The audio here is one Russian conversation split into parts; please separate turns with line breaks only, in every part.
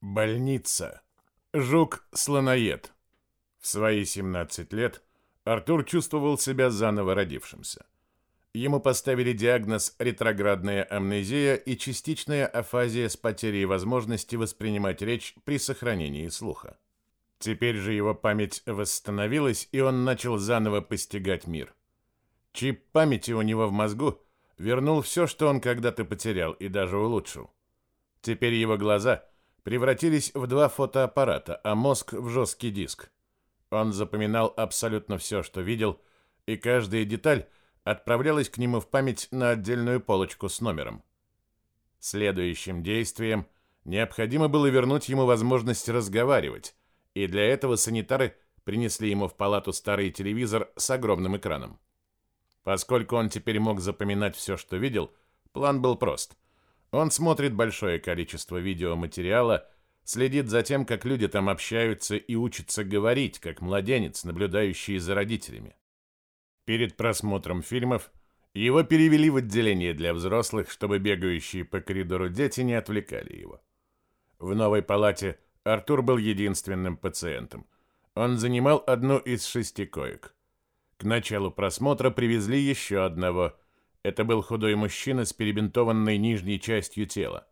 Больница. Жук-слоноед. В свои 17 лет Артур чувствовал себя заново родившимся. Ему поставили диагноз ретроградная амнезия и частичная афазия с потерей возможности воспринимать речь при сохранении слуха. Теперь же его память восстановилась, и он начал заново постигать мир. Чип памяти у него в мозгу вернул все, что он когда-то потерял, и даже улучшил. Теперь его глаза превратились в два фотоаппарата, а мозг в жесткий диск. Он запоминал абсолютно все, что видел, и каждая деталь отправлялась к нему в память на отдельную полочку с номером. Следующим действием необходимо было вернуть ему возможность разговаривать, и для этого санитары принесли ему в палату старый телевизор с огромным экраном. Поскольку он теперь мог запоминать все, что видел, план был прост. Он смотрит большое количество видеоматериала, следит за тем, как люди там общаются и учится говорить, как младенец, наблюдающий за родителями. Перед просмотром фильмов его перевели в отделение для взрослых, чтобы бегающие по коридору дети не отвлекали его. В новой палате Артур был единственным пациентом. Он занимал одну из шести коек. К началу просмотра привезли еще одного. Это был худой мужчина с перебинтованной нижней частью тела.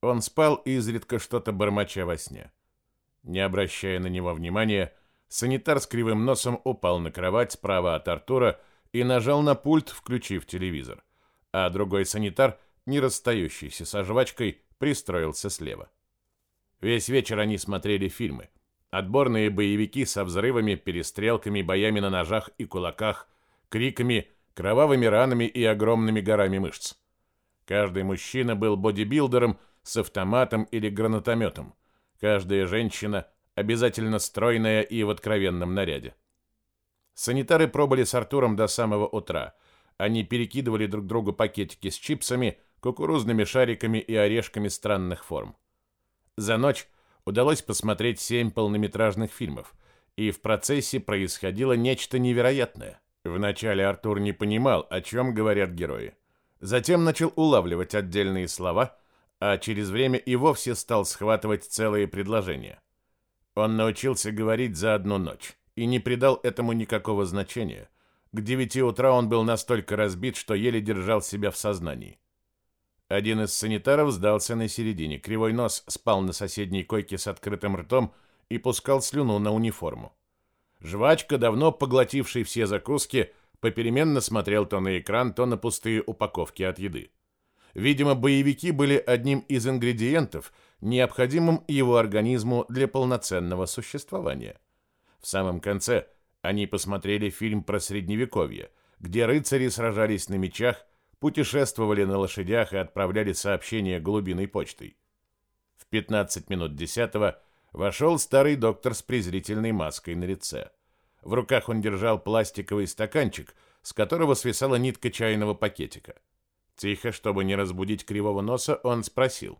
Он спал, изредка что-то бормоча во сне. Не обращая на него внимания, санитар с кривым носом упал на кровать справа от Артура и нажал на пульт, включив телевизор. А другой санитар, не расстающийся со жвачкой, пристроился слева. Весь вечер они смотрели фильмы. Отборные боевики со взрывами, перестрелками, боями на ножах и кулаках, криками, кровавыми ранами и огромными горами мышц. Каждый мужчина был бодибилдером с автоматом или гранатометом. Каждая женщина обязательно стройная и в откровенном наряде. Санитары пробыли с Артуром до самого утра. Они перекидывали друг другу пакетики с чипсами, кукурузными шариками и орешками странных форм. За ночь удалось посмотреть семь полнометражных фильмов, и в процессе происходило нечто невероятное. Вначале Артур не понимал, о чем говорят герои. Затем начал улавливать отдельные слова, а через время и вовсе стал схватывать целые предложения. Он научился говорить за одну ночь и не придал этому никакого значения. К девяти утра он был настолько разбит, что еле держал себя в сознании. Один из санитаров сдался на середине. Кривой нос спал на соседней койке с открытым ртом и пускал слюну на униформу. Жвачка, давно поглотивший все закуски, попеременно смотрел то на экран, то на пустые упаковки от еды. Видимо, боевики были одним из ингредиентов, необходимым его организму для полноценного существования. В самом конце они посмотрели фильм про средневековье, где рыцари сражались на мечах, путешествовали на лошадях и отправляли сообщения голубиной почтой. В 15 минут десятого вошел старый доктор с презрительной маской на лице. В руках он держал пластиковый стаканчик, с которого свисала нитка чайного пакетика. Тихо, чтобы не разбудить кривого носа, он спросил.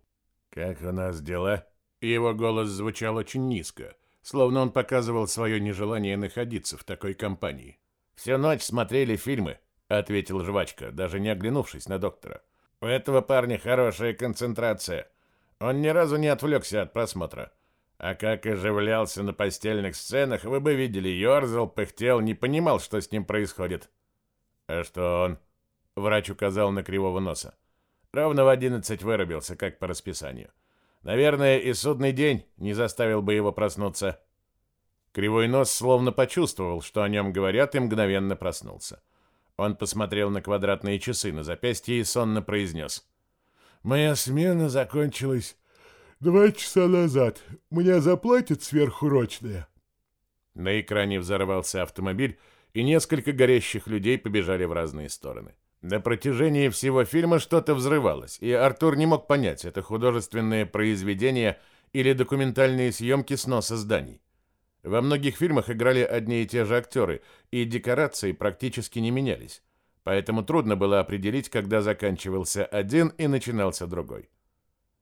«Как у нас дела?» Его голос звучал очень низко, словно он показывал свое нежелание находиться в такой компании. «Всю ночь смотрели фильмы», — ответил жвачка, даже не оглянувшись на доктора. «У этого парня хорошая концентрация. Он ни разу не отвлекся от просмотра. А как оживлялся на постельных сценах, вы бы видели, ерзал, пыхтел, не понимал, что с ним происходит». «А что он?» — врач указал на кривого носа. «Ровно в одиннадцать вырубился, как по расписанию. Наверное, и судный день не заставил бы его проснуться». Кривой нос словно почувствовал, что о нем говорят, и мгновенно проснулся. Он посмотрел на квадратные часы на запястье и сонно произнес. «Моя смена закончилась два часа назад. Мне заплатят сверхурочные». На экране взорвался автомобиль, и несколько горящих людей побежали в разные стороны. На протяжении всего фильма что-то взрывалось, и Артур не мог понять, это художественное произведение или документальные съемки сноса зданий. Во многих фильмах играли одни и те же актеры, и декорации практически не менялись. Поэтому трудно было определить, когда заканчивался один и начинался другой.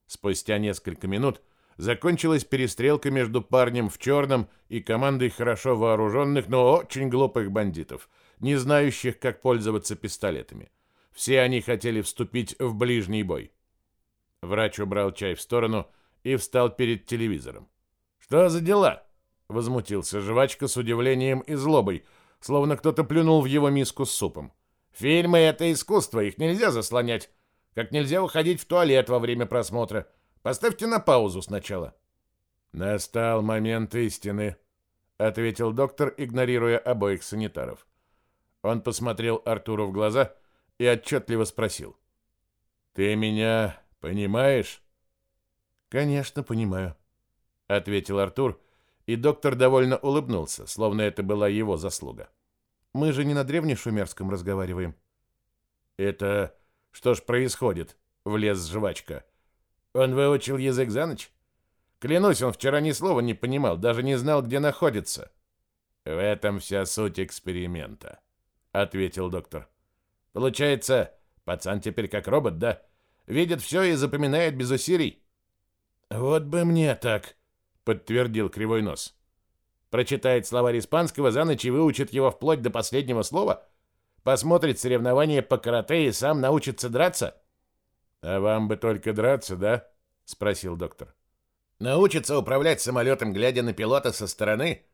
Спустя несколько минут закончилась перестрелка между парнем в черном и командой хорошо вооруженных, но очень глупых бандитов, не знающих, как пользоваться пистолетами. Все они хотели вступить в ближний бой. Врач убрал чай в сторону и встал перед телевизором. «Что за дела?» — возмутился жвачка с удивлением и злобой, словно кто-то плюнул в его миску с супом. «Фильмы — это искусство, их нельзя заслонять, как нельзя уходить в туалет во время просмотра. Поставьте на паузу сначала». «Настал момент истины», — ответил доктор, игнорируя обоих санитаров. Он посмотрел Артуру в глаза и отчетливо спросил. «Ты меня понимаешь?» «Конечно, понимаю», — ответил Артур, и доктор довольно улыбнулся, словно это была его заслуга. «Мы же не на древнешумерском разговариваем». «Это что ж происходит?» — влез жвачка. «Он выучил язык за ночь?» Клянусь, он вчера ни слова не понимал, даже не знал, где находится. В этом вся суть эксперимента, ответил доктор. Получается, пацан теперь как робот, да? Видит все и запоминает без усилий. Вот бы мне так, подтвердил Кривой Нос. Прочитает словарь испанского за ночь и выучит его вплоть до последнего слова? Посмотрит соревнования по карате и сам научится драться? А вам бы только драться, да? спросил доктор. Научится управлять самолетом, глядя на пилота со стороны?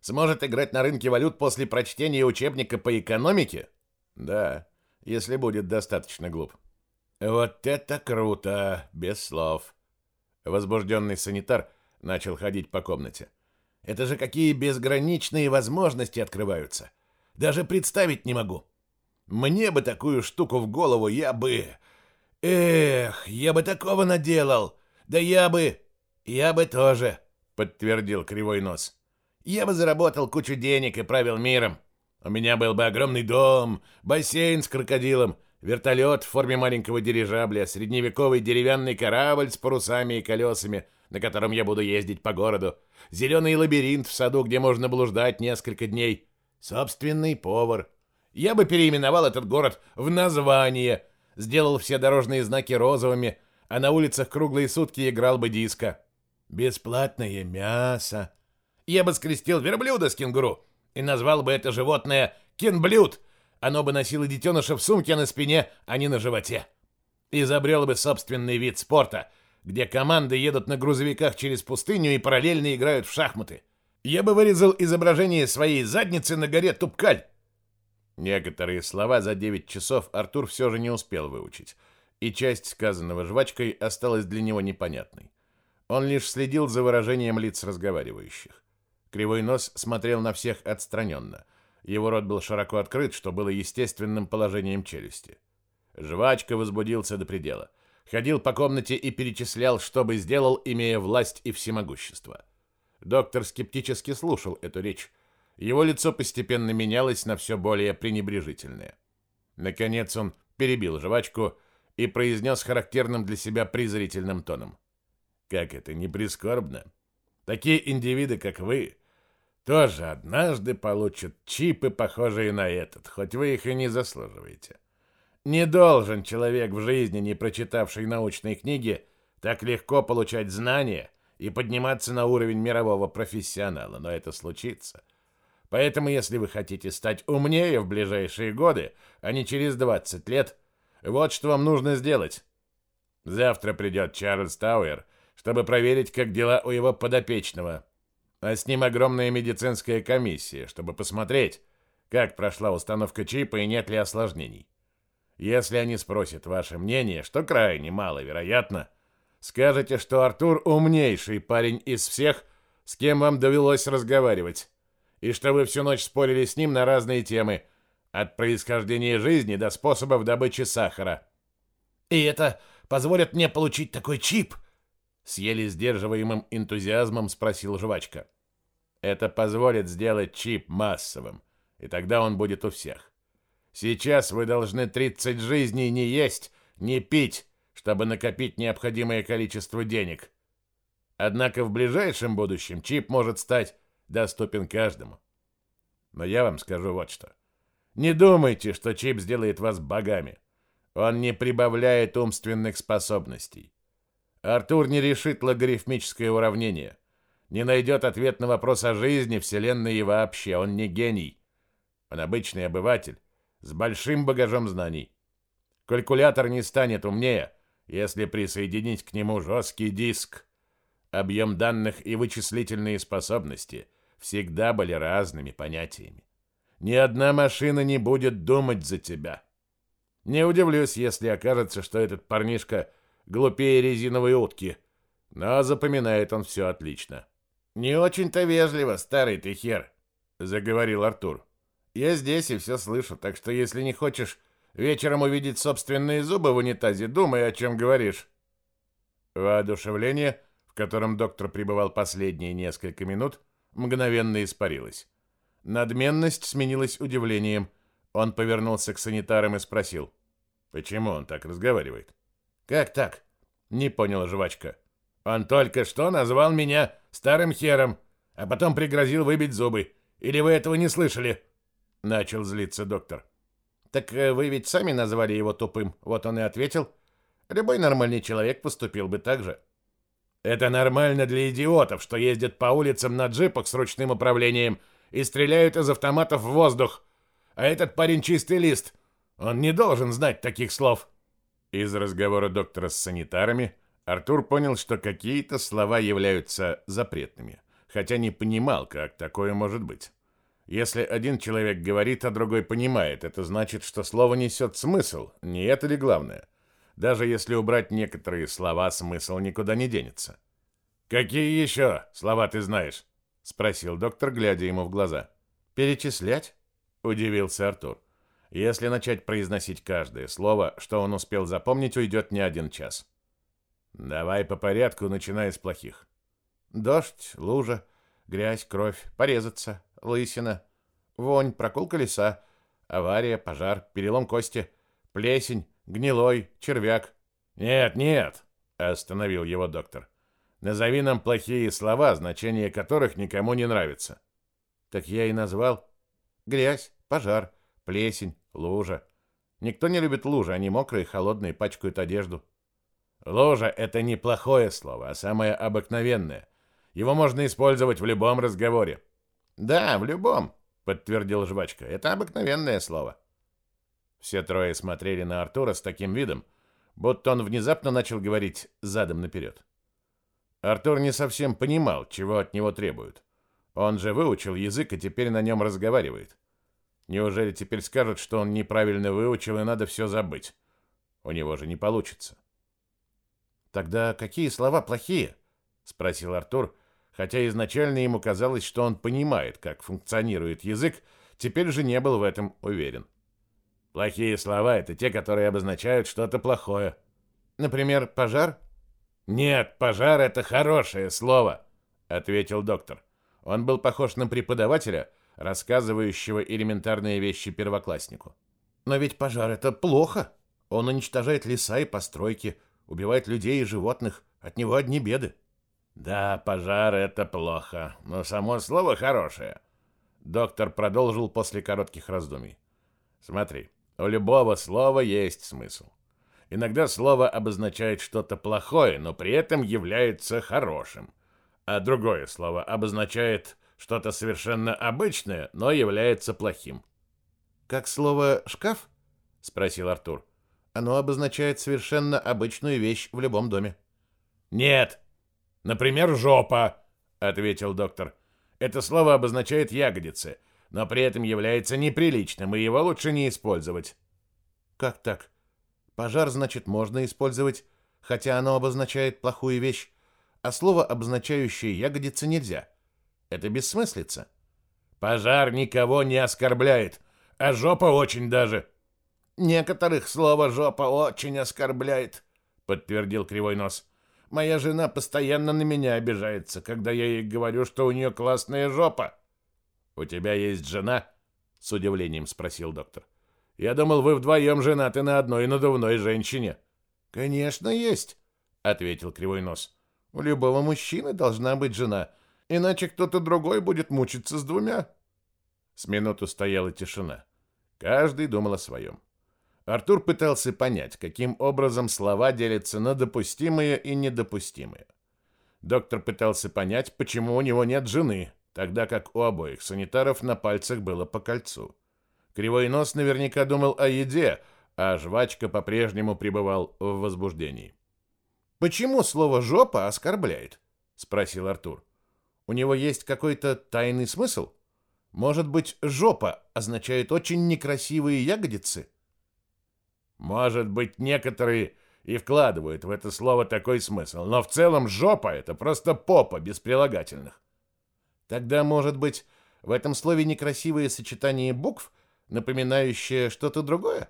Сможет играть на рынке валют после прочтения учебника по экономике? Да, если будет достаточно глуп. Вот это круто, без слов. Возбужденный санитар начал ходить по комнате. Это же какие безграничные возможности открываются. Даже представить не могу. Мне бы такую штуку в голову, я бы... Эх, я бы такого наделал. Да я бы... «Я бы тоже», — подтвердил Кривой Нос. «Я бы заработал кучу денег и правил миром. У меня был бы огромный дом, бассейн с крокодилом, вертолет в форме маленького дирижабля, средневековый деревянный корабль с парусами и колесами, на котором я буду ездить по городу, зеленый лабиринт в саду, где можно блуждать несколько дней, собственный повар. Я бы переименовал этот город в название, сделал все дорожные знаки розовыми, а на улицах круглые сутки играл бы диско. Бесплатное мясо. Я бы скрестил верблюда с кенгуру и назвал бы это животное кенблюд. Оно бы носило детеныша в сумке на спине, а не на животе. Изобрел бы собственный вид спорта, где команды едут на грузовиках через пустыню и параллельно играют в шахматы. Я бы вырезал изображение своей задницы на горе Тупкаль. Некоторые слова за 9 часов Артур все же не успел выучить, и часть сказанного жвачкой осталась для него непонятной. Он лишь следил за выражением лиц разговаривающих. Кривой нос смотрел на всех отстраненно. Его рот был широко открыт, что было естественным положением челюсти. Жвачка возбудился до предела. Ходил по комнате и перечислял, что бы сделал, имея власть и всемогущество. Доктор скептически слушал эту речь. Его лицо постепенно менялось на все более пренебрежительное. Наконец он перебил жвачку и произнес характерным для себя презрительным тоном. Как это не прискорбно. Такие индивиды, как вы, тоже однажды получат чипы, похожие на этот, хоть вы их и не заслуживаете. Не должен человек в жизни, не прочитавший научной книги, так легко получать знания и подниматься на уровень мирового профессионала, но это случится. Поэтому, если вы хотите стать умнее в ближайшие годы, а не через 20 лет, вот что вам нужно сделать. Завтра придет Чарльз Тауэр чтобы проверить, как дела у его подопечного. А с ним огромная медицинская комиссия, чтобы посмотреть, как прошла установка чипа и нет ли осложнений. Если они спросят ваше мнение, что крайне маловероятно, скажете, что Артур умнейший парень из всех, с кем вам довелось разговаривать, и что вы всю ночь спорили с ним на разные темы, от происхождения жизни до способов добычи сахара. И это позволит мне получить такой чип, с еле сдерживаемым энтузиазмом спросил жвачка. Это позволит сделать чип массовым, и тогда он будет у всех. Сейчас вы должны 30 жизней не есть, не пить, чтобы накопить необходимое количество денег. Однако в ближайшем будущем чип может стать доступен каждому. Но я вам скажу вот что. Не думайте, что чип сделает вас богами. Он не прибавляет умственных способностей. Артур не решит логарифмическое уравнение, не найдет ответ на вопрос о жизни, Вселенной и вообще. Он не гений. Он обычный обыватель с большим багажом знаний. Калькулятор не станет умнее, если присоединить к нему жесткий диск. объем данных и вычислительные способности всегда были разными понятиями. Ни одна машина не будет думать за тебя. Не удивлюсь, если окажется, что этот парнишка глупее резиновой утки, но запоминает он все отлично. «Не очень-то вежливо, старый ты хер», — заговорил Артур. «Я здесь и все слышу, так что если не хочешь вечером увидеть собственные зубы в унитазе, думай, о чем говоришь». Воодушевление, в котором доктор пребывал последние несколько минут, мгновенно испарилось. Надменность сменилась удивлением. Он повернулся к санитарам и спросил. «Почему он так разговаривает?» «Как так?» — не понял жвачка. «Он только что назвал меня старым хером, а потом пригрозил выбить зубы. Или вы этого не слышали?» Начал злиться доктор. «Так э, вы ведь сами назвали его тупым», — вот он и ответил. «Любой нормальный человек поступил бы так же». «Это нормально для идиотов, что ездят по улицам на джипах с ручным управлением и стреляют из автоматов в воздух. А этот парень чистый лист. Он не должен знать таких слов». Из разговора доктора с санитарами Артур понял, что какие-то слова являются запретными, хотя не понимал, как такое может быть. Если один человек говорит, а другой понимает, это значит, что слово несет смысл, не это ли главное? Даже если убрать некоторые слова, смысл никуда не денется. «Какие еще слова ты знаешь?» — спросил доктор, глядя ему в глаза. «Перечислять?» — удивился Артур. «Если начать произносить каждое слово, что он успел запомнить, уйдет не один час». «Давай по порядку, начиная с плохих». «Дождь, лужа, грязь, кровь, порезаться, лысина, вонь, прокол колеса, авария, пожар, перелом кости, плесень, гнилой, червяк». «Нет, нет», — остановил его доктор. «Назови нам плохие слова, значение которых никому не нравится». «Так я и назвал. Грязь, пожар, плесень, лужа. Никто не любит лужи, они мокрые, холодные, пачкают одежду». «Лужа — это не плохое слово, а самое обыкновенное. Его можно использовать в любом разговоре. Да, в любом, подтвердил жвачка. Это обыкновенное слово. Все трое смотрели на Артура с таким видом, будто он внезапно начал говорить задом наперед. Артур не совсем понимал, чего от него требуют. Он же выучил язык и теперь на нем разговаривает. Неужели теперь скажут, что он неправильно выучил и надо все забыть? У него же не получится. Тогда какие слова плохие? спросил Артур, Хотя изначально ему казалось, что он понимает, как функционирует язык, теперь же не был в этом уверен. Плохие слова — это те, которые обозначают что-то плохое. Например, пожар? Нет, пожар — это хорошее слово, — ответил доктор. Он был похож на преподавателя, рассказывающего элементарные вещи первокласснику. Но ведь пожар — это плохо. Он уничтожает леса и постройки, убивает людей и животных. От него одни беды. Да, пожар это плохо, но само слово хорошее. Доктор продолжил после коротких раздумий. Смотри, у любого слова есть смысл. Иногда слово обозначает что-то плохое, но при этом является хорошим. А другое слово обозначает что-то совершенно обычное, но является плохим. Как слово шкаф? спросил Артур. Оно обозначает совершенно обычную вещь в любом доме. Нет, Например, жопа, ответил доктор. Это слово обозначает ягодицы, но при этом является неприличным, и его лучше не использовать. Как так? Пожар, значит, можно использовать, хотя оно обозначает плохую вещь, а слово, обозначающее ягодицы, нельзя. Это бессмыслица. Пожар никого не оскорбляет, а жопа очень даже. Некоторых слово жопа очень оскорбляет, подтвердил Кривой Нос. Моя жена постоянно на меня обижается, когда я ей говорю, что у нее классная жопа. У тебя есть жена? С удивлением спросил доктор. Я думал, вы вдвоем женаты на одной надувной женщине. Конечно, есть, ответил Кривой Нос. У любого мужчины должна быть жена, иначе кто-то другой будет мучиться с двумя. С минуту стояла тишина. Каждый думал о своем. Артур пытался понять, каким образом слова делятся на допустимые и недопустимые. Доктор пытался понять, почему у него нет жены, тогда как у обоих санитаров на пальцах было по кольцу. Кривой нос наверняка думал о еде, а жвачка по-прежнему пребывал в возбуждении. «Почему слово «жопа» оскорбляет?» спросил Артур. У него есть какой-то тайный смысл? Может быть, жопа означает очень некрасивые ягодицы? Может быть, некоторые и вкладывают в это слово такой смысл, но в целом жопа это просто попа без прилагательных. Тогда, может быть, в этом слове некрасивое сочетание букв, напоминающее что-то другое?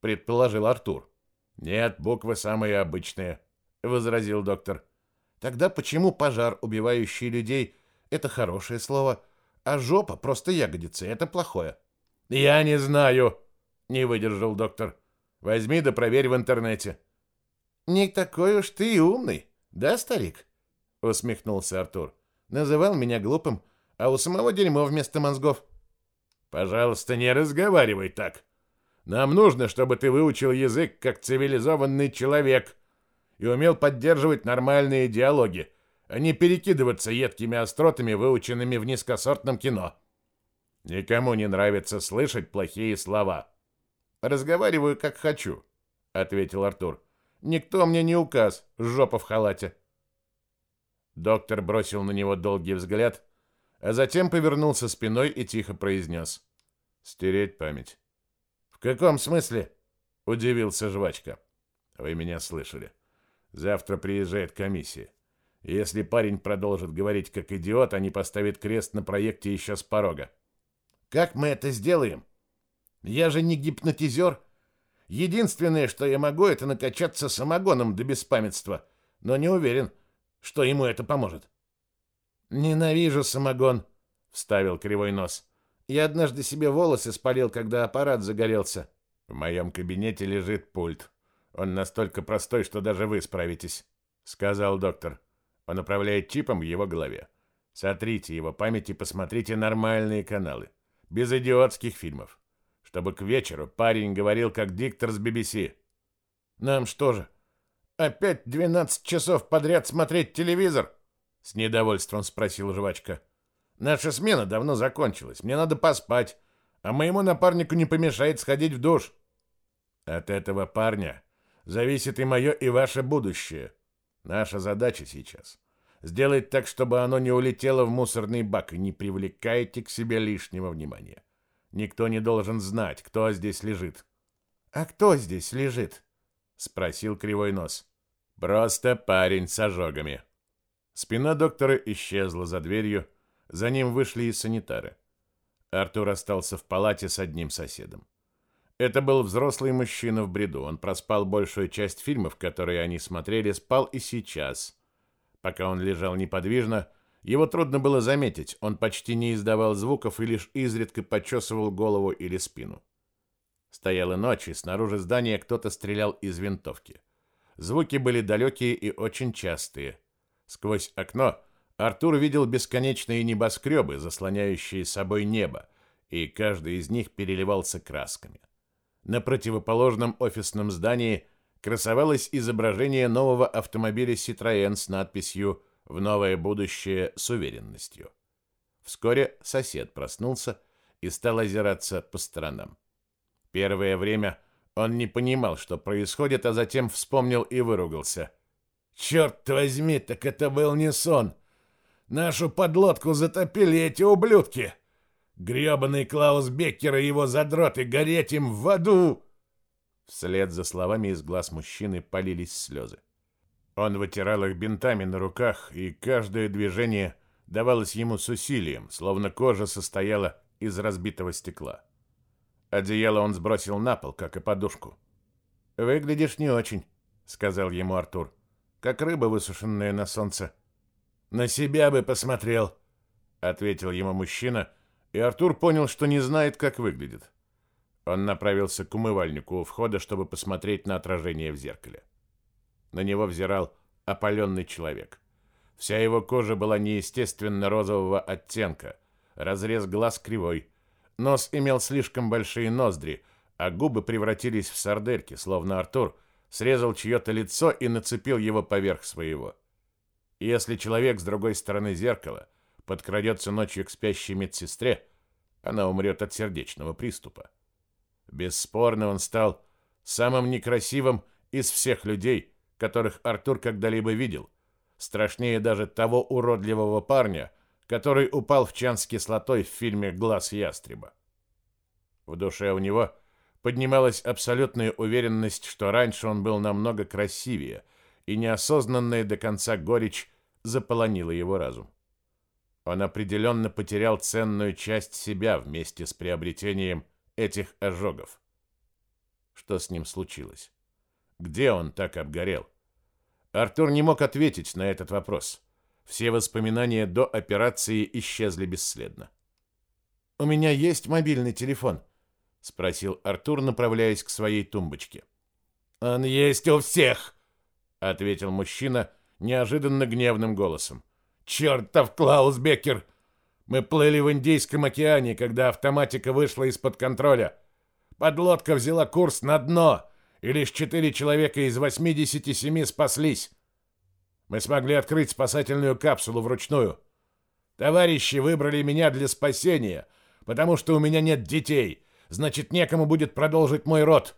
предположил Артур. Нет, буквы самые обычные, возразил доктор. Тогда почему пожар, убивающий людей, это хорошее слово, а жопа просто ягодицы это плохое? Я не знаю, не выдержал доктор. Возьми да проверь в интернете. Не такой уж ты и умный, да, старик? усмехнулся Артур. Называл меня глупым, а у самого дерьмо вместо мозгов. Пожалуйста, не разговаривай так. Нам нужно, чтобы ты выучил язык как цивилизованный человек и умел поддерживать нормальные диалоги, а не перекидываться едкими остротами, выученными в низкосортном кино. Никому не нравится слышать плохие слова. Разговариваю как хочу, ответил Артур. Никто мне не указ, жопа в халате. Доктор бросил на него долгий взгляд, а затем повернулся спиной и тихо произнес. «Стереть память». «В каком смысле?» — удивился жвачка. «Вы меня слышали. Завтра приезжает комиссия. Если парень продолжит говорить как идиот, они поставят крест на проекте еще с порога». «Как мы это сделаем? Я же не гипнотизер. Единственное, что я могу, это накачаться самогоном до беспамятства, но не уверен, что ему это поможет. Ненавижу самогон, вставил кривой нос. Я однажды себе волосы спалил, когда аппарат загорелся. В моем кабинете лежит пульт. Он настолько простой, что даже вы справитесь, сказал доктор. Он управляет чипом в его голове. Сотрите его память и посмотрите нормальные каналы, без идиотских фильмов, чтобы к вечеру парень говорил как диктор с BBC. Нам что же, Опять 12 часов подряд смотреть телевизор? С недовольством спросил жвачка. Наша смена давно закончилась. Мне надо поспать, а моему напарнику не помешает сходить в душ. От этого парня зависит и мое, и ваше будущее. Наша задача сейчас сделать так, чтобы оно не улетело в мусорный бак и не привлекайте к себе лишнего внимания. Никто не должен знать, кто здесь лежит. А кто здесь лежит? спросил кривой нос. Просто парень с ожогами. Спина доктора исчезла за дверью, за ним вышли и санитары. Артур остался в палате с одним соседом. Это был взрослый мужчина в бреду. Он проспал большую часть фильмов, которые они смотрели, спал и сейчас. Пока он лежал неподвижно, его трудно было заметить. Он почти не издавал звуков и лишь изредка почесывал голову или спину. Стояла ночь, и снаружи здания кто-то стрелял из винтовки. Звуки были далекие и очень частые. Сквозь окно Артур видел бесконечные небоскребы, заслоняющие собой небо, и каждый из них переливался красками. На противоположном офисном здании красовалось изображение нового автомобиля Citroën с надписью «В новое будущее с уверенностью». Вскоре сосед проснулся и стал озираться по сторонам. Первое время – он не понимал, что происходит, а затем вспомнил и выругался. «Черт возьми, так это был не сон! Нашу подлодку затопили эти ублюдки! Гребаный Клаус Беккер и его задроты гореть им в аду!» Вслед за словами из глаз мужчины полились слезы. Он вытирал их бинтами на руках, и каждое движение давалось ему с усилием, словно кожа состояла из разбитого стекла. Одеяло он сбросил на пол, как и подушку. «Выглядишь не очень», — сказал ему Артур. «Как рыба, высушенная на солнце». «На себя бы посмотрел», — ответил ему мужчина, и Артур понял, что не знает, как выглядит. Он направился к умывальнику у входа, чтобы посмотреть на отражение в зеркале. На него взирал опаленный человек. Вся его кожа была неестественно розового оттенка, разрез глаз кривой, Нос имел слишком большие ноздри, а губы превратились в сардельки, словно Артур срезал чье-то лицо и нацепил его поверх своего. Если человек с другой стороны зеркала подкрадется ночью к спящей медсестре, она умрет от сердечного приступа. Бесспорно, он стал самым некрасивым из всех людей, которых Артур когда-либо видел, страшнее даже того уродливого парня, который упал в чан с кислотой в фильме «Глаз ястреба». В душе у него поднималась абсолютная уверенность, что раньше он был намного красивее, и неосознанная до конца горечь заполонила его разум. Он определенно потерял ценную часть себя вместе с приобретением этих ожогов. Что с ним случилось? Где он так обгорел? Артур не мог ответить на этот вопрос. Все воспоминания до операции исчезли бесследно. «У меня есть мобильный телефон», — спросил Артур, направляясь к своей тумбочке.
«Он есть у всех», — ответил
мужчина неожиданно гневным голосом.
«Чертов Клаус Беккер! Мы плыли в Индийском океане, когда автоматика вышла из-под контроля. Подлодка взяла курс на дно, и лишь четыре человека из 87 спаслись. Мы смогли открыть спасательную капсулу вручную. Товарищи выбрали меня для спасения, потому что у меня нет детей, значит, некому будет продолжить мой род.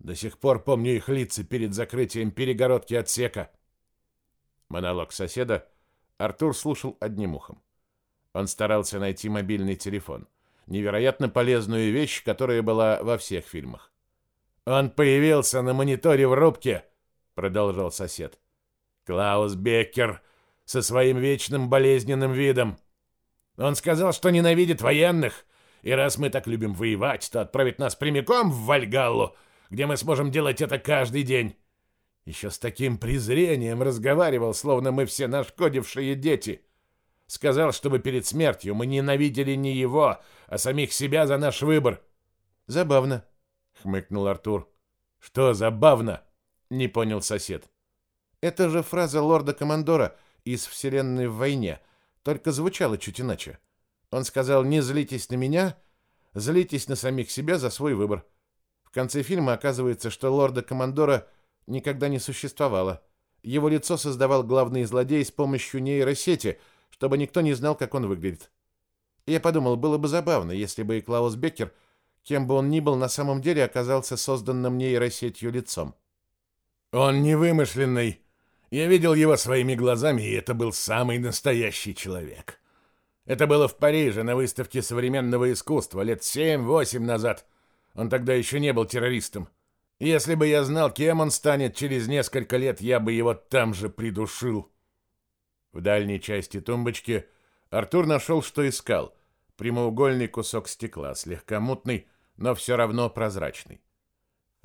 До сих пор помню их лица перед закрытием перегородки отсека.
Монолог соседа Артур слушал одним ухом. Он старался найти мобильный телефон. Невероятно полезную вещь, которая была во всех фильмах.
«Он появился на мониторе в рубке», — продолжал сосед. «Клаус Беккер со своим вечным болезненным видом. Он сказал, что ненавидит военных, и раз мы так любим воевать, то отправит нас прямиком в Вальгаллу, где мы сможем делать это каждый день. Еще с таким презрением разговаривал, словно мы все нашкодившие дети. Сказал, чтобы перед смертью мы ненавидели не его, а самих себя за наш выбор.
Забавно, хмыкнул Артур.
Что забавно? Не понял сосед.
Это же фраза лорда-командора из «Вселенной в войне», только звучала чуть иначе. Он сказал «Не злитесь на меня, злитесь на самих себя за свой выбор». В конце фильма оказывается, что лорда-командора никогда не существовало. Его лицо создавал главный злодей с помощью нейросети, чтобы никто не знал, как он выглядит. Я подумал, было бы забавно, если бы и Клаус Беккер, кем бы он ни был, на самом деле оказался созданным нейросетью лицом.
«Он не вымышленный. Я видел его своими глазами, и это был самый настоящий человек. Это было в Париже на выставке современного искусства лет семь-восемь назад. Он тогда еще не был террористом. Если бы я знал, кем он станет через несколько лет, я бы его там же придушил.
В дальней части тумбочки Артур нашел, что искал. Прямоугольный кусок стекла, слегка мутный, но все равно прозрачный.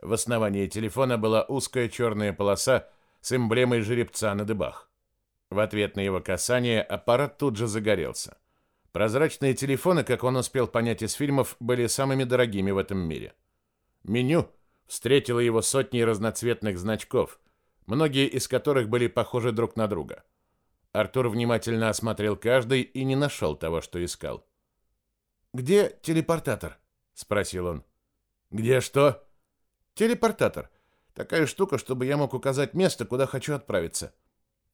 В основании телефона была узкая черная полоса с эмблемой жеребца на дыбах. В ответ на его касание аппарат тут же загорелся. Прозрачные телефоны, как он успел понять из фильмов, были самыми дорогими в этом мире. Меню — встретила его сотней разноцветных значков, многие из которых были похожи друг на друга. Артур внимательно осмотрел каждый и не нашел того, что искал.
«Где телепортатор?» — спросил он.
«Где что?»
«Телепортатор. Такая штука, чтобы я мог указать место, куда хочу отправиться.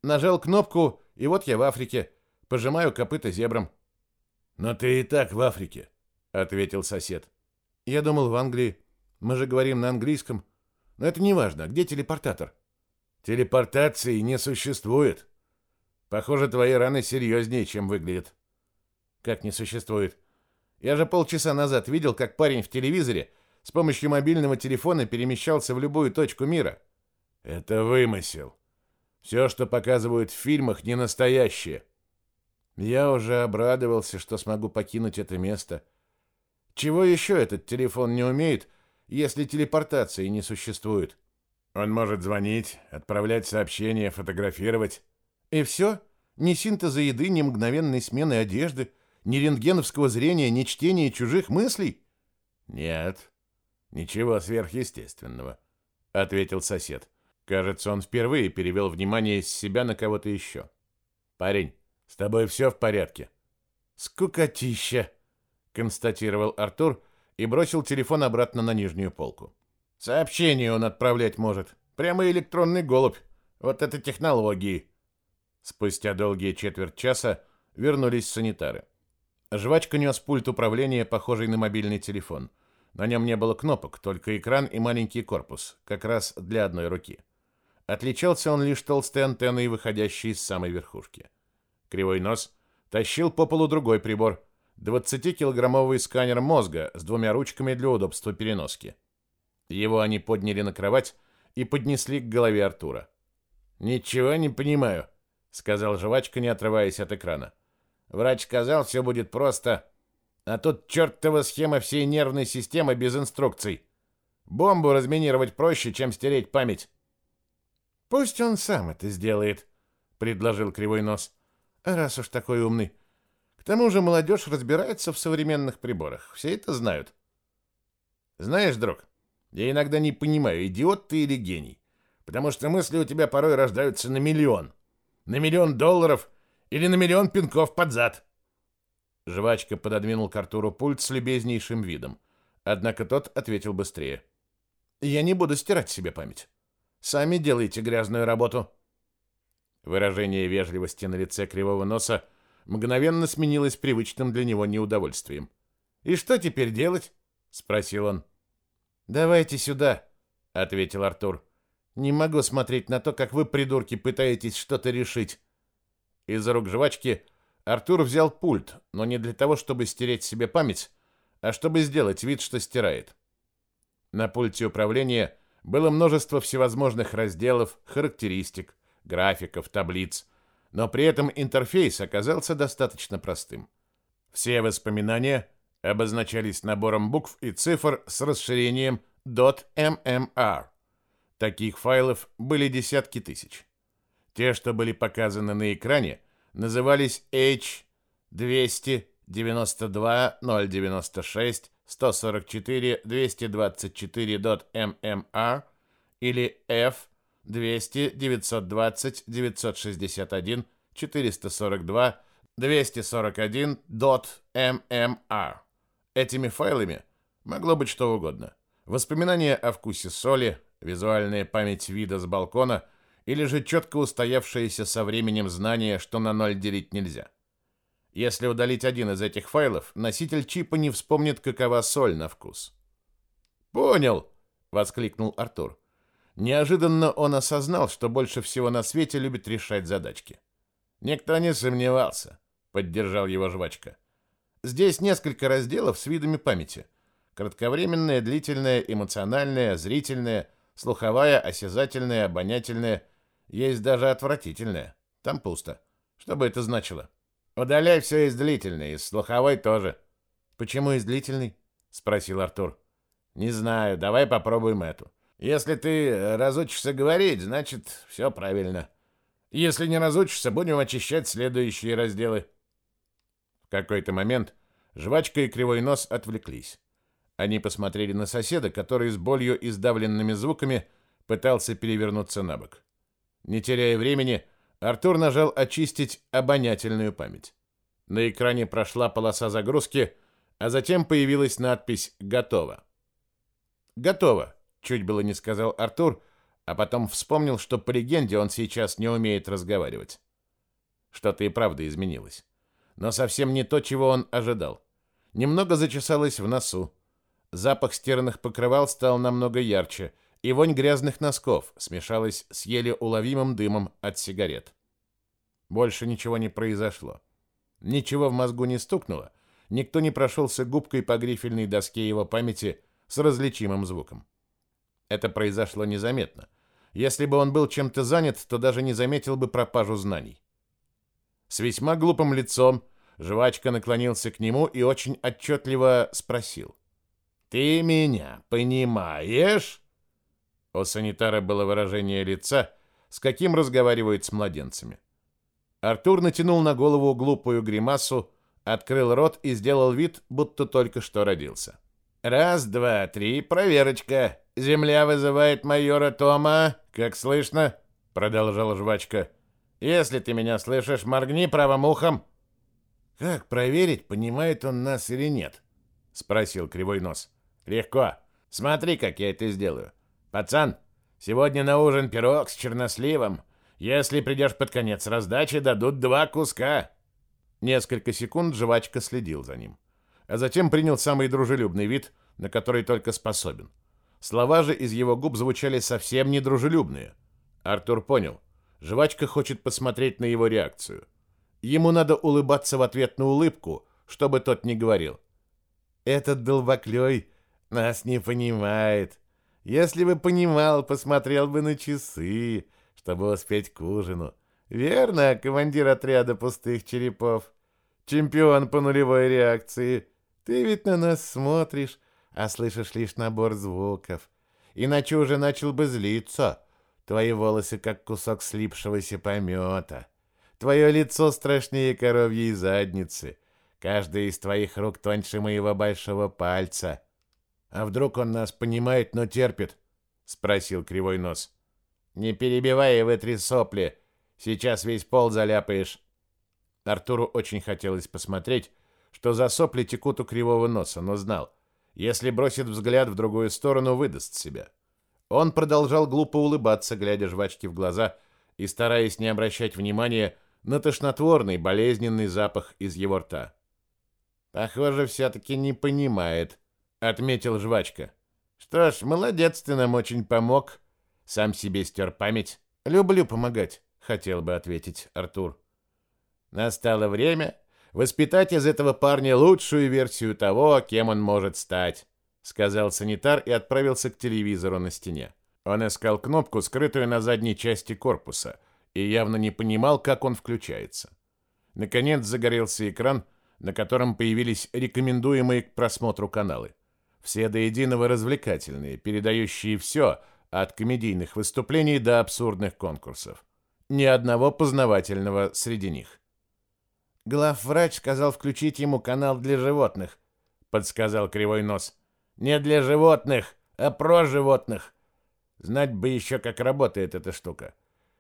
Нажал кнопку, и вот я в Африке. Пожимаю копыта зебрам».
«Но ты и так в Африке», — ответил сосед.
«Я думал, в Англии. Мы же говорим на английском. Но это не важно. Где телепортатор?
Телепортации не существует. Похоже, твои раны серьезнее, чем выглядят.
Как не существует? Я же полчаса назад видел, как парень в телевизоре с помощью мобильного телефона перемещался в любую точку мира.
Это вымысел. Все, что показывают в фильмах, не настоящее.
Я уже обрадовался, что смогу покинуть это место. Чего еще этот телефон не умеет, если телепортации не существует?
Он может звонить, отправлять сообщения, фотографировать.
И все? Ни синтеза еды, ни мгновенной смены одежды, ни рентгеновского зрения, ни чтения чужих мыслей?
Нет, ничего сверхъестественного, ответил сосед. Кажется, он впервые перевел внимание с себя на кого-то еще. Парень, с тобой все в порядке?
Скукотища, констатировал Артур и бросил телефон обратно на нижнюю полку. Сообщение он отправлять может. Прямо электронный голубь. Вот это технологии.
Спустя долгие четверть часа вернулись санитары. Жвачка нес пульт управления, похожий на мобильный телефон. На нем не было кнопок, только экран и маленький корпус, как раз для одной руки. Отличался он лишь толстой антенной, выходящей из самой верхушки. Кривой нос тащил по полу другой прибор, 20-килограммовый сканер мозга с двумя ручками для удобства переноски. Его они подняли на кровать и поднесли к голове Артура. «Ничего не понимаю», — сказал жвачка, не отрываясь от экрана. «Врач сказал, все будет просто, а тут чертова схема всей нервной системы без инструкций. Бомбу разминировать проще, чем стереть память».
«Пусть он сам это сделает», — предложил Кривой Нос. «Раз уж такой умный. К тому же молодежь разбирается в современных приборах. Все это знают».
«Знаешь, друг, я иногда не понимаю, идиот ты или гений, потому что мысли у тебя порой рождаются на миллион. На миллион долларов или на миллион пинков под зад». Жвачка пододвинул к Артуру пульт с любезнейшим видом. Однако тот ответил быстрее. «Я не буду стирать себе память. Сами делайте грязную работу. Выражение вежливости на лице кривого носа мгновенно сменилось привычным для него неудовольствием. «И что теперь делать?» — спросил он. «Давайте сюда», — ответил Артур. «Не могу смотреть на то, как вы, придурки, пытаетесь что-то решить». Из рук жвачки Артур взял пульт, но не для того, чтобы стереть себе память, а чтобы сделать вид, что стирает. На пульте управления было множество всевозможных разделов, характеристик, графиков, таблиц, но при этом интерфейс оказался достаточно простым. Все воспоминания обозначались набором букв и цифр с расширением .mmr. Таких файлов были десятки тысяч. Те, что были показаны на экране, назывались H292.096 144.224.mmr или F 200 920 961 442 241.mmr. Этими файлами могло быть что угодно. Воспоминания о вкусе соли, визуальная память вида с балкона или же четко устоявшееся со временем знание, что на ноль делить нельзя. Если удалить один из этих файлов, носитель чипа не вспомнит, какова соль на вкус. «Понял!» — воскликнул Артур. Неожиданно он осознал, что больше всего на свете любит решать задачки. «Никто не сомневался», — поддержал его жвачка. «Здесь несколько разделов с видами памяти. Кратковременная, длительная, эмоциональная, зрительная, слуховая, осязательная, обонятельная. Есть даже отвратительная. Там пусто. Что бы это значило?» Удаляй все из длительной, из слуховой тоже. Почему из длительной? спросил Артур. Не знаю, давай попробуем эту. Если ты разучишься говорить, значит, все правильно. Если не разучишься, будем очищать следующие разделы. В какой-то момент жвачка и кривой нос отвлеклись. Они посмотрели на соседа, который с болью и сдавленными звуками пытался перевернуться на бок. Не теряя времени, Артур нажал «Очистить обонятельную память». На экране прошла полоса загрузки, а затем появилась надпись «Готово». «Готово», — чуть было не сказал Артур, а потом вспомнил, что по легенде он сейчас не умеет разговаривать. Что-то и правда изменилось. Но совсем не то, чего он ожидал. Немного зачесалось в носу. Запах стиранных покрывал стал намного ярче — и вонь грязных носков смешалась с еле уловимым дымом от сигарет. Больше ничего не произошло. Ничего в мозгу не стукнуло, никто не прошелся губкой по грифельной доске его памяти с различимым звуком. Это произошло незаметно. Если бы он был чем-то занят, то даже не заметил бы пропажу знаний. С весьма глупым лицом жвачка наклонился к нему и очень отчетливо спросил. «Ты меня понимаешь?» У санитара было выражение лица, с каким разговаривают с младенцами. Артур натянул на голову глупую гримасу, открыл рот и сделал вид, будто только что родился. «Раз, два, три, проверочка. Земля вызывает майора Тома, как слышно?» — продолжал жвачка. «Если ты меня слышишь, моргни правым ухом». «Как проверить, понимает он нас или нет?» — спросил Кривой Нос. «Легко. Смотри, как я это сделаю. «Пацан, сегодня на ужин пирог с черносливом. Если придешь под конец раздачи, дадут два куска». Несколько секунд жвачка следил за ним, а затем принял самый дружелюбный вид, на который только способен. Слова же из его губ звучали совсем недружелюбные. Артур понял. Жвачка хочет посмотреть на его реакцию. Ему надо улыбаться в ответ на улыбку, чтобы тот не говорил. «Этот долбоклей нас не понимает. Если бы понимал, посмотрел бы на часы, чтобы успеть к ужину. Верно, командир отряда пустых черепов? Чемпион по нулевой реакции. Ты ведь на нас смотришь, а слышишь лишь набор звуков. Иначе уже начал бы злиться. Твои волосы, как кусок слипшегося помета. Твое лицо страшнее коровьей задницы. Каждая из твоих рук тоньше моего большого пальца. А вдруг он нас понимает, но терпит? Спросил Кривой Нос. Не перебивай и вытри сопли. Сейчас весь пол заляпаешь. Артуру очень хотелось посмотреть, что за сопли текут у Кривого Носа, но знал, если бросит взгляд в другую сторону, выдаст себя. Он продолжал глупо улыбаться, глядя жвачке в глаза и стараясь не обращать внимания на тошнотворный, болезненный запах из его рта. «Похоже, все-таки не понимает», — отметил жвачка. «Что ж, молодец, ты нам очень помог. Сам себе стер память. Люблю помогать», — хотел бы ответить Артур. Настало время воспитать из этого парня лучшую версию того, кем он может стать сказал санитар и отправился к телевизору на стене. Он искал кнопку, скрытую на задней части корпуса, и явно не понимал, как он включается. Наконец загорелся экран, на котором появились рекомендуемые к просмотру каналы. Все до единого развлекательные, передающие все, от комедийных выступлений до абсурдных конкурсов. Ни одного познавательного среди них. Главврач сказал включить ему канал для животных, подсказал Кривой Нос. Не для животных, а про животных. Знать бы еще, как работает эта штука.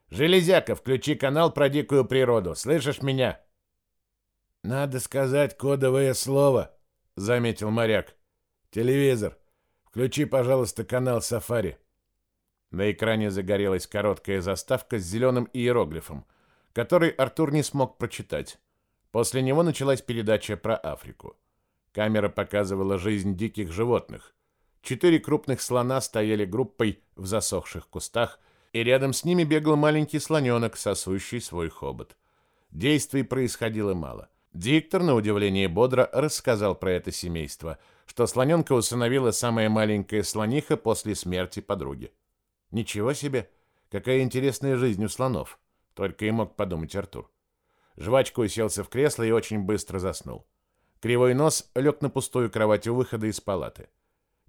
Железяка, включи канал про дикую природу. Слышишь меня? Надо сказать кодовое слово, заметил моряк. Телевизор. Включи, пожалуйста, канал Сафари. На экране загорелась короткая заставка с зеленым иероглифом, который Артур не смог прочитать. После него началась передача про Африку. Камера показывала жизнь диких животных. Четыре крупных слона стояли группой в засохших кустах, и рядом с ними бегал маленький слоненок, сосущий свой хобот. Действий происходило мало. Диктор, на удивление бодро, рассказал про это семейство, что слоненка усыновила самая маленькая слониха после смерти подруги. Ничего себе! Какая интересная жизнь у слонов! Только и мог подумать Артур. Жвачка уселся в кресло и очень быстро заснул. Кривой нос лег на пустую кровать у выхода из палаты.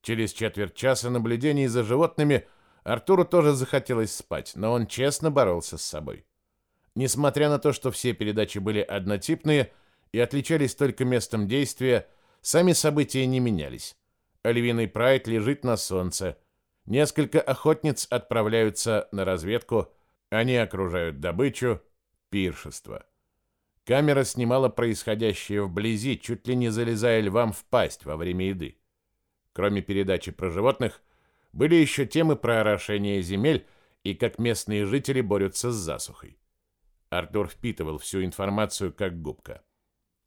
Через четверть часа наблюдений за животными Артуру тоже захотелось спать, но он честно боролся с собой. Несмотря на то, что все передачи были однотипные и отличались только местом действия, сами события не менялись. Львиный прайд лежит на солнце. Несколько охотниц отправляются на разведку. Они окружают добычу. Пиршество. Камера снимала происходящее вблизи, чуть ли не залезая львам в пасть во время еды. Кроме передачи про животных, были еще темы про орошение земель и как местные жители борются с засухой. Артур впитывал всю информацию как губка.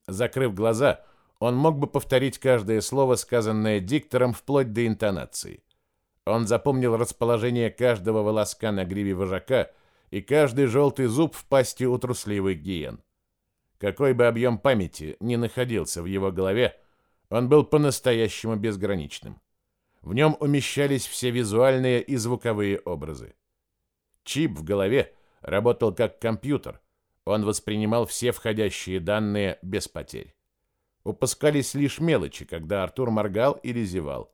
Закрыв глаза, он мог бы повторить каждое слово, сказанное диктором, вплоть до интонации. Он запомнил расположение каждого волоска на гриве вожака и каждый желтый зуб в пасти у трусливых гиен. Какой бы объем памяти ни находился в его голове, он был по-настоящему безграничным. В нем умещались все визуальные и звуковые образы. Чип в голове работал как компьютер. Он воспринимал все входящие данные без потерь. Упускались лишь мелочи, когда Артур моргал или зевал.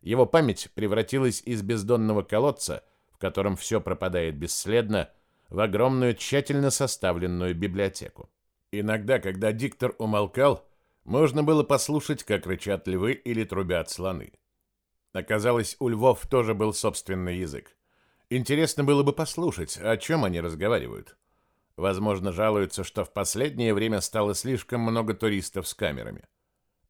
Его память превратилась из бездонного колодца, в котором все пропадает бесследно, в огромную тщательно составленную библиотеку. Иногда, когда диктор умолкал, можно было послушать, как рычат львы или трубят слоны. Оказалось, у львов тоже был собственный язык. Интересно было бы послушать, о чем они разговаривают. Возможно, жалуются, что в последнее время стало слишком много туристов с камерами.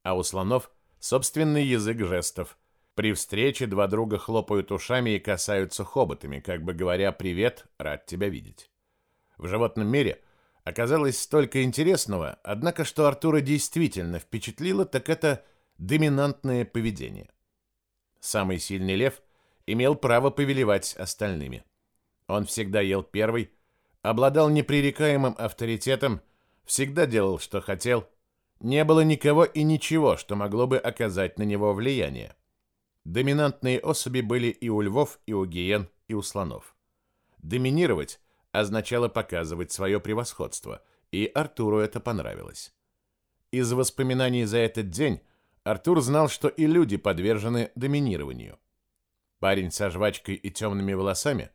А у слонов собственный язык жестов. При встрече два друга хлопают ушами и касаются хоботами, как бы говоря «Привет, рад тебя видеть». В животном мире Оказалось столько интересного, однако что Артура действительно впечатлило, так это доминантное поведение. Самый сильный лев имел право повелевать остальными. Он всегда ел первый, обладал непререкаемым авторитетом, всегда делал, что хотел. Не было никого и ничего, что могло бы оказать на него влияние. Доминантные особи были и у львов, и у гиен, и у слонов. Доминировать означало показывать свое превосходство, и Артуру это понравилось. Из воспоминаний за этот день Артур знал, что и люди подвержены доминированию. Парень со жвачкой и темными волосами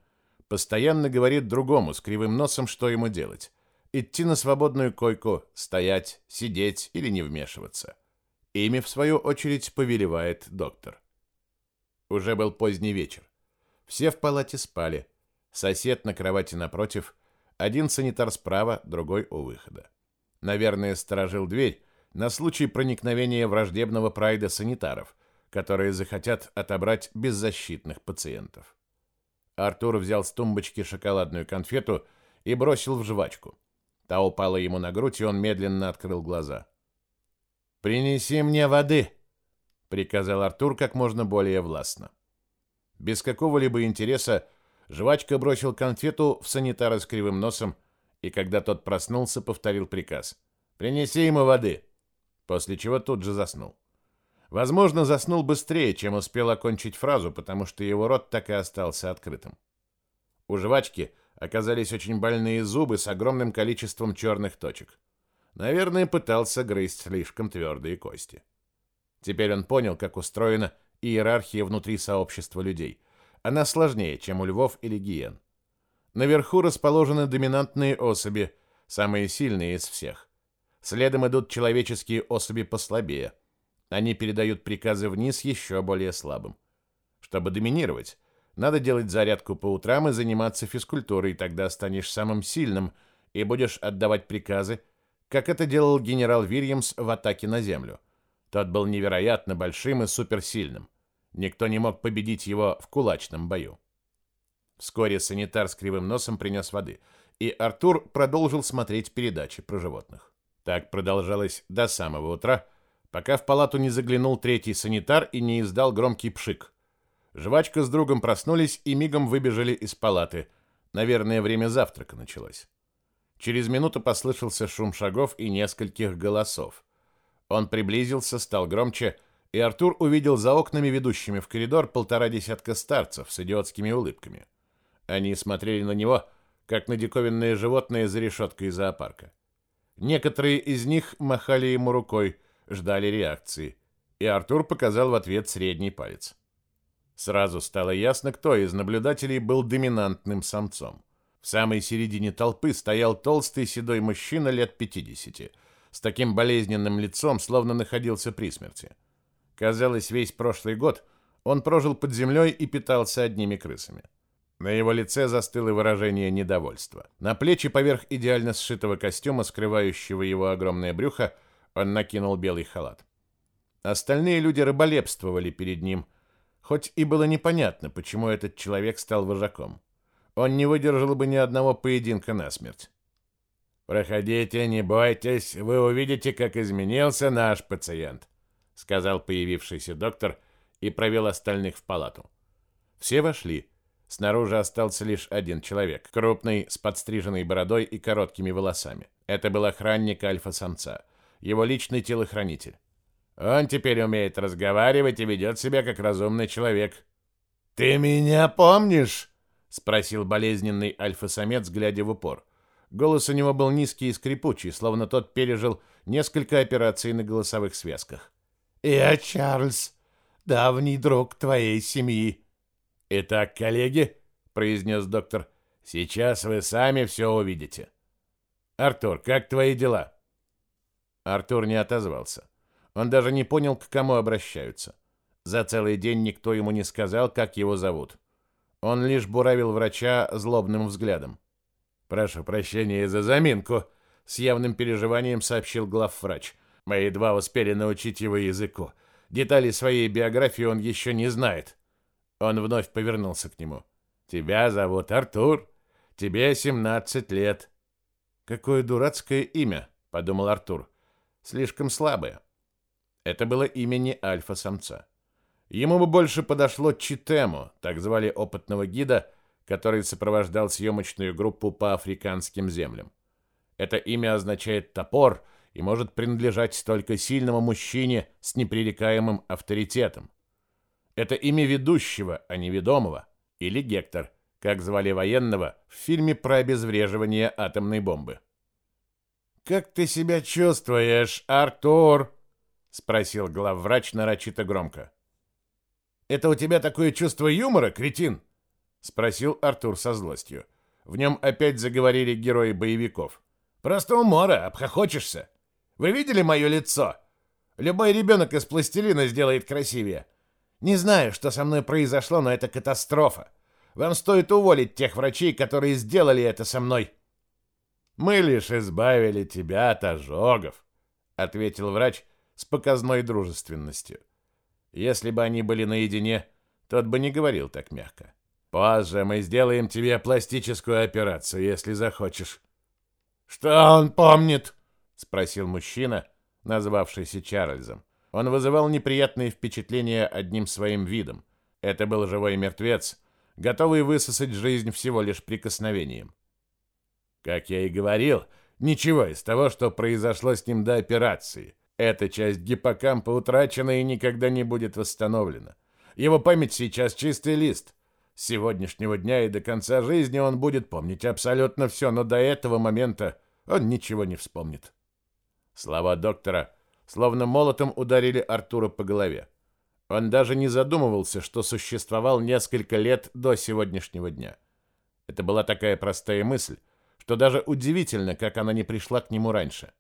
постоянно говорит другому с кривым носом, что ему делать. Идти на свободную койку, стоять, сидеть или не вмешиваться. Ими, в свою очередь, повелевает доктор. Уже был поздний вечер. Все в палате спали. Сосед на кровати напротив, один санитар справа, другой у выхода. Наверное, сторожил дверь на случай проникновения враждебного прайда санитаров, которые захотят отобрать беззащитных пациентов. Артур взял с тумбочки шоколадную конфету и бросил в жвачку. Та упала ему на грудь, и он медленно открыл глаза. «Принеси мне воды!» — приказал Артур как можно более властно. Без какого-либо интереса жвачка бросил конфету в санитара с кривым носом, и когда тот проснулся, повторил приказ. «Принеси ему воды!» После чего тут же заснул. Возможно, заснул быстрее, чем успел окончить фразу, потому что его рот так и остался открытым. У жвачки оказались очень больные зубы с огромным количеством черных точек. Наверное, пытался грызть слишком твердые кости. Теперь он понял, как устроена иерархия внутри сообщества людей. Она сложнее, чем у львов или гиен. Наверху расположены доминантные особи, самые сильные из всех. Следом идут человеческие особи послабее – они передают приказы вниз еще более слабым. Чтобы доминировать, надо делать зарядку по утрам и заниматься физкультурой, тогда станешь самым сильным и будешь отдавать приказы, как это делал генерал Вильямс в атаке на землю. Тот был невероятно большим и суперсильным. Никто не мог победить его в кулачном бою. Вскоре санитар с кривым носом принес воды, и Артур продолжил смотреть передачи про животных. Так продолжалось до самого утра, пока в палату не заглянул третий санитар и не издал громкий пшик. Жвачка с другом проснулись и мигом выбежали из палаты. Наверное, время завтрака началось. Через минуту послышался шум шагов и нескольких голосов. Он приблизился, стал громче, и Артур увидел за окнами, ведущими в коридор, полтора десятка старцев с идиотскими улыбками. Они смотрели на него, как на диковинные животные за решеткой зоопарка. Некоторые из них махали ему рукой – ждали реакции, и Артур показал в ответ средний палец. Сразу стало ясно, кто из наблюдателей был доминантным самцом. В самой середине толпы стоял толстый седой мужчина лет 50, с таким болезненным лицом, словно находился при смерти. Казалось, весь прошлый год он прожил под землей и питался одними крысами. На его лице застыло выражение недовольства. На плечи поверх идеально сшитого костюма, скрывающего его огромное брюхо, он накинул белый халат. Остальные люди рыболепствовали перед ним, хоть и было непонятно, почему этот человек стал вожаком. Он не выдержал бы ни одного поединка насмерть. «Проходите, не бойтесь, вы увидите, как изменился наш пациент», сказал появившийся доктор и провел остальных в палату. Все вошли. Снаружи остался лишь один человек, крупный, с подстриженной бородой и короткими волосами. Это был охранник альфа-самца его личный телохранитель. Он теперь умеет разговаривать и ведет себя как разумный человек. «Ты меня помнишь?» — спросил болезненный альфа-самец, глядя в упор. Голос у него был низкий и скрипучий, словно тот пережил несколько операций на голосовых связках. «Я Чарльз, давний друг твоей семьи». «Итак, коллеги», — произнес доктор, — «сейчас вы сами все увидите». «Артур, как твои дела?» Артур не отозвался. Он даже не понял, к кому обращаются. За целый день никто ему не сказал, как его зовут. Он лишь буравил врача злобным взглядом. «Прошу прощения за заминку», — с явным переживанием сообщил главврач. «Мы едва успели научить его языку. Детали своей биографии он еще не знает». Он вновь повернулся к нему. «Тебя зовут Артур. Тебе 17 лет». «Какое дурацкое имя», — подумал Артур слишком слабое. Это было имя не альфа-самца. Ему бы больше подошло Читему, так звали опытного гида, который сопровождал съемочную группу по африканским землям. Это имя означает «топор» и может принадлежать только сильному мужчине с непререкаемым авторитетом. Это имя ведущего, а не ведомого, или Гектор, как звали военного в фильме про обезвреживание атомной бомбы. «Как ты себя чувствуешь, Артур?» — спросил главврач нарочито громко. «Это у тебя такое чувство юмора, кретин?» — спросил Артур со злостью. В нем опять заговорили герои боевиков. «Просто умора, обхохочешься. Вы видели мое лицо? Любой ребенок из пластилина сделает красивее. Не знаю, что со мной произошло, но это катастрофа. Вам стоит уволить тех врачей, которые сделали это со мной». «Мы лишь избавили тебя от ожогов», — ответил врач с показной дружественностью. Если бы они были наедине, тот бы не говорил так мягко. Позже мы сделаем тебе пластическую операцию, если захочешь. Что он помнит? спросил мужчина, назвавшийся Чарльзом. Он вызывал неприятные впечатления одним своим видом. Это был живой мертвец, готовый высосать жизнь всего лишь прикосновением. Как я и говорил, ничего из того, что произошло с ним до операции. Эта часть гиппокампа утрачена и никогда не будет восстановлена. Его память сейчас чистый лист. С сегодняшнего дня и до конца жизни он будет помнить абсолютно все, но до этого момента он ничего не вспомнит. Слова доктора словно молотом ударили Артура по голове. Он даже не задумывался, что существовал несколько лет до сегодняшнего дня. Это была такая простая мысль, что даже удивительно, как она не пришла к нему раньше.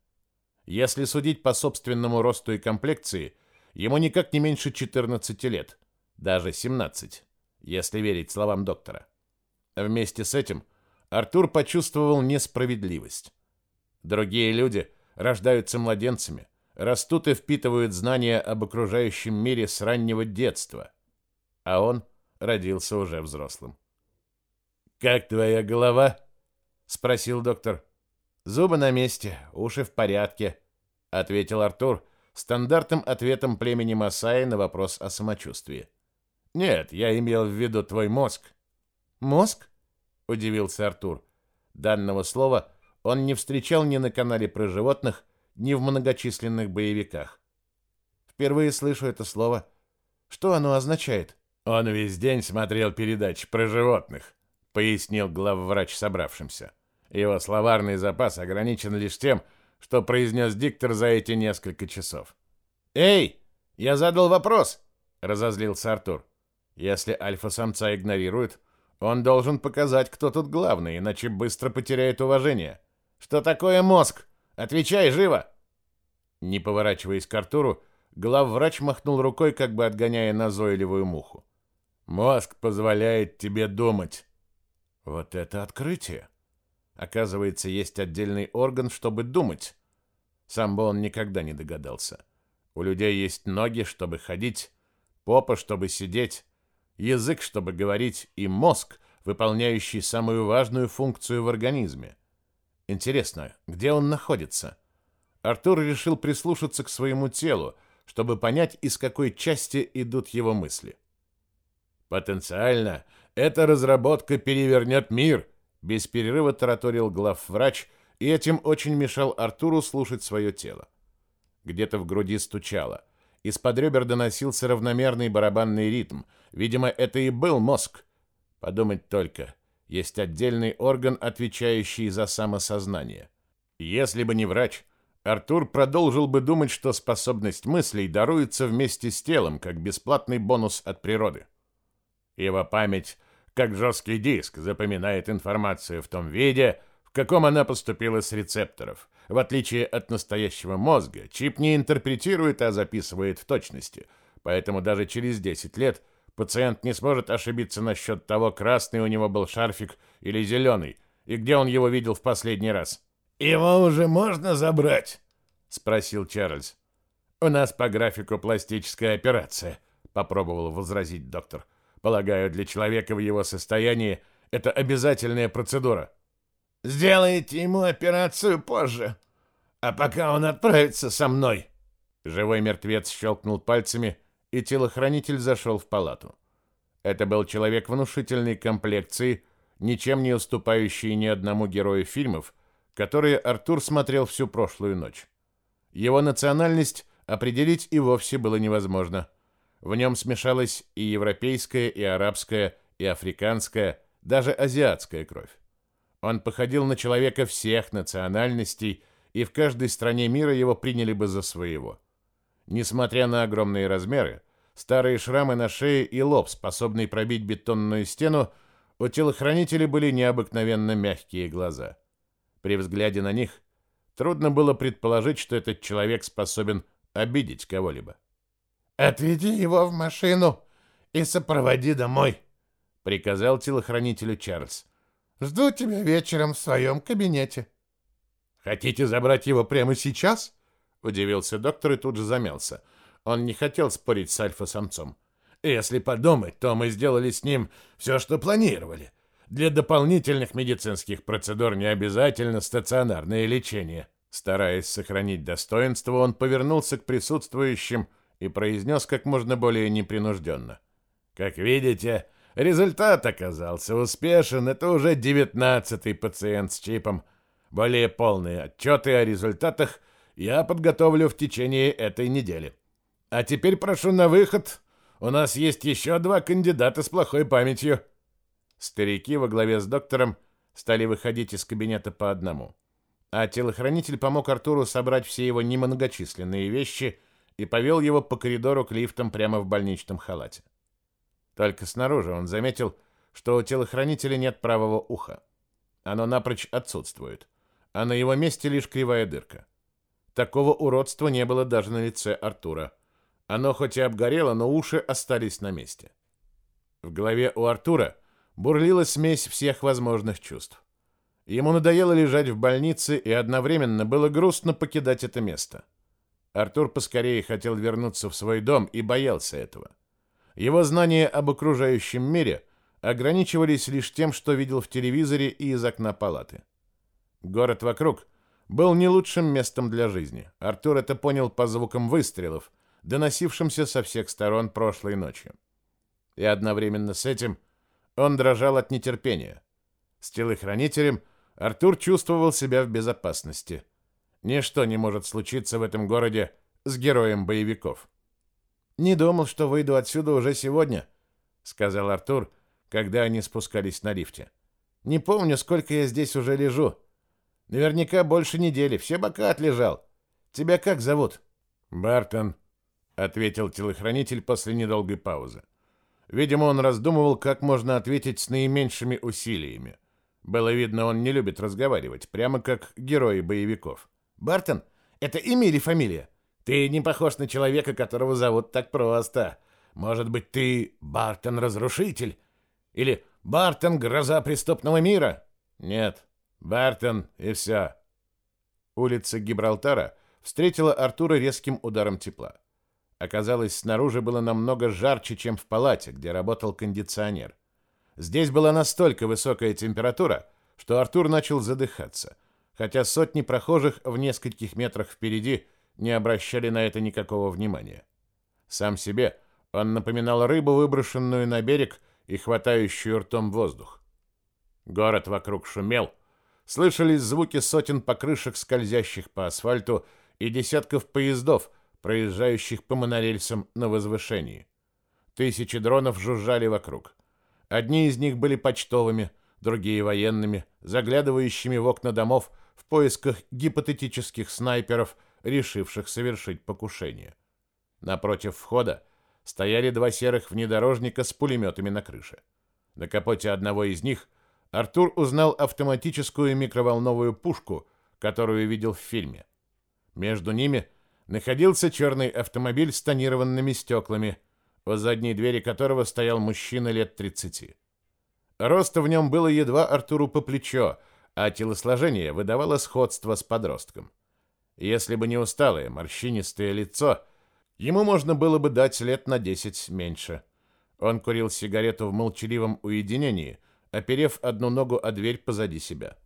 Если судить по собственному росту и комплекции, ему никак не меньше 14 лет, даже 17 если верить словам доктора. Вместе с этим Артур почувствовал несправедливость. Другие люди рождаются младенцами, растут и впитывают знания об окружающем мире с раннего детства, а он родился уже взрослым. «Как твоя голова?» — спросил доктор. «Зубы на месте, уши в порядке», — ответил Артур стандартным ответом племени Масаи на вопрос о самочувствии. Нет, я имел в виду твой мозг. Мозг? удивился Артур. Данного слова он не встречал ни на канале про животных, ни в многочисленных боевиках. Впервые слышу это слово. Что оно означает? Он весь день смотрел передачи про животных, пояснил главврач собравшимся. Его словарный запас ограничен лишь тем, что произнес диктор за эти несколько часов. «Эй, я задал вопрос!» — разозлился Артур. Если альфа-самца игнорирует, он должен показать, кто тут главный, иначе быстро потеряет уважение. Что такое мозг? Отвечай живо. Не поворачиваясь к Артуру, главврач махнул рукой, как бы отгоняя назойливую муху. Мозг позволяет тебе думать. Вот это открытие. Оказывается, есть отдельный орган, чтобы думать. Сам бы он никогда не догадался. У людей есть ноги, чтобы ходить, попа, чтобы сидеть, язык, чтобы говорить, и мозг, выполняющий самую важную функцию в организме. Интересно, где он находится? Артур решил прислушаться к своему телу, чтобы понять, из какой части идут его мысли. Потенциально эта разработка перевернет мир, без перерыва тараторил главврач, и этим очень мешал Артуру слушать свое тело. Где-то в груди стучало. Из-под ребер доносился равномерный барабанный ритм. Видимо, это и был мозг. Подумать только. Есть отдельный орган, отвечающий за самосознание. Если бы не врач, Артур продолжил бы думать, что способность мыслей даруется вместе с телом, как бесплатный бонус от природы. Его память, как жесткий диск, запоминает информацию в том виде, в каком она поступила с рецепторов. В отличие от настоящего мозга, чип не интерпретирует, а записывает в точности. Поэтому даже через 10 лет пациент не сможет ошибиться насчет того, красный у него был шарфик или зеленый, и где он его видел в последний раз. «Его уже можно забрать?» — спросил Чарльз. «У нас по графику пластическая операция», — попробовал возразить доктор. «Полагаю, для человека в его состоянии это обязательная процедура». Сделайте ему операцию позже, а пока он отправится со мной. Живой мертвец щелкнул пальцами, и телохранитель зашел в палату. Это был человек внушительной комплекции, ничем не уступающие ни одному герою фильмов, которые Артур смотрел всю прошлую ночь. Его национальность определить и вовсе было невозможно. В нем смешалась и европейская, и арабская, и африканская, даже азиатская кровь. Он походил на человека всех национальностей, и в каждой стране мира его приняли бы за своего. Несмотря на огромные размеры, старые шрамы на шее и лоб, способный пробить бетонную стену, у телохранителей были необыкновенно мягкие глаза. При взгляде на них трудно было предположить, что этот человек способен обидеть кого-либо.
«Отведи его в машину и сопроводи домой», — приказал телохранителю Чарльз. «Жду тебя вечером в своем кабинете».
«Хотите забрать его прямо сейчас?» — удивился доктор и тут же замялся. Он не хотел спорить с альфа-самцом. «Если подумать, то мы сделали с ним все, что планировали. Для дополнительных медицинских процедур не обязательно стационарное лечение». Стараясь сохранить достоинство, он повернулся к присутствующим и произнес как можно более непринужденно. «Как видите, результат оказался успешен. Это уже девятнадцатый пациент с чипом. Более полные отчеты о результатах я подготовлю в течение этой недели. А теперь прошу на выход. У нас есть еще два кандидата с плохой памятью». Старики во главе с доктором стали выходить из кабинета по одному. А телохранитель помог Артуру собрать все его немногочисленные вещи и повел его по коридору к лифтам прямо в больничном халате. Только снаружи он заметил, что у телохранителя нет правого уха. Оно напрочь отсутствует, а на его месте лишь кривая дырка. Такого уродства не было даже на лице Артура. Оно хоть и обгорело, но уши остались на месте. В голове у Артура бурлила смесь всех возможных чувств. Ему надоело лежать в больнице, и одновременно было грустно покидать это место. Артур поскорее хотел вернуться в свой дом и боялся этого. Его знания об окружающем мире ограничивались лишь тем, что видел в телевизоре и из окна палаты. Город вокруг был не лучшим местом для жизни. Артур это понял по звукам выстрелов, доносившимся со всех сторон прошлой ночью. И одновременно с этим – он дрожал от нетерпения. С телохранителем Артур чувствовал себя в безопасности. Ничто не может случиться в этом городе с героем боевиков. «Не думал, что выйду отсюда уже сегодня», — сказал Артур, когда они спускались на лифте. «Не помню, сколько я здесь уже лежу. Наверняка больше недели, все бока отлежал. Тебя как зовут?» «Бартон», — ответил телохранитель после недолгой паузы. Видимо, он раздумывал, как можно ответить с наименьшими усилиями. Было видно, он не любит разговаривать, прямо как герои боевиков.
«Бартон? Это имя или фамилия? Ты не похож на человека, которого зовут так просто. Может быть, ты Бартон-разрушитель? Или Бартон — гроза преступного мира?»
«Нет, Бартон и все». Улица Гибралтара встретила Артура резким ударом тепла. Оказалось, снаружи было намного жарче, чем в палате, где работал кондиционер. Здесь была настолько высокая температура, что Артур начал задыхаться, хотя сотни прохожих в нескольких метрах впереди не обращали на это никакого внимания. Сам себе он напоминал рыбу, выброшенную на берег и хватающую ртом воздух. Город вокруг шумел, слышались звуки сотен покрышек, скользящих по асфальту, и десятков поездов — проезжающих по монорельсам на возвышении. Тысячи дронов жужжали вокруг. Одни из них были почтовыми, другие военными, заглядывающими в окна домов в поисках гипотетических снайперов, решивших совершить покушение. Напротив входа стояли два серых внедорожника с пулеметами на крыше. На капоте одного из них Артур узнал автоматическую микроволновую пушку, которую видел в фильме. Между ними – находился черный автомобиль с тонированными стеклами, у задней двери которого стоял мужчина лет 30. Роста в нем было едва Артуру по плечо, а телосложение выдавало сходство с подростком. Если бы не усталое, морщинистое лицо, ему можно было бы дать лет на 10 меньше. Он курил сигарету в молчаливом уединении, оперев одну ногу о дверь позади себя.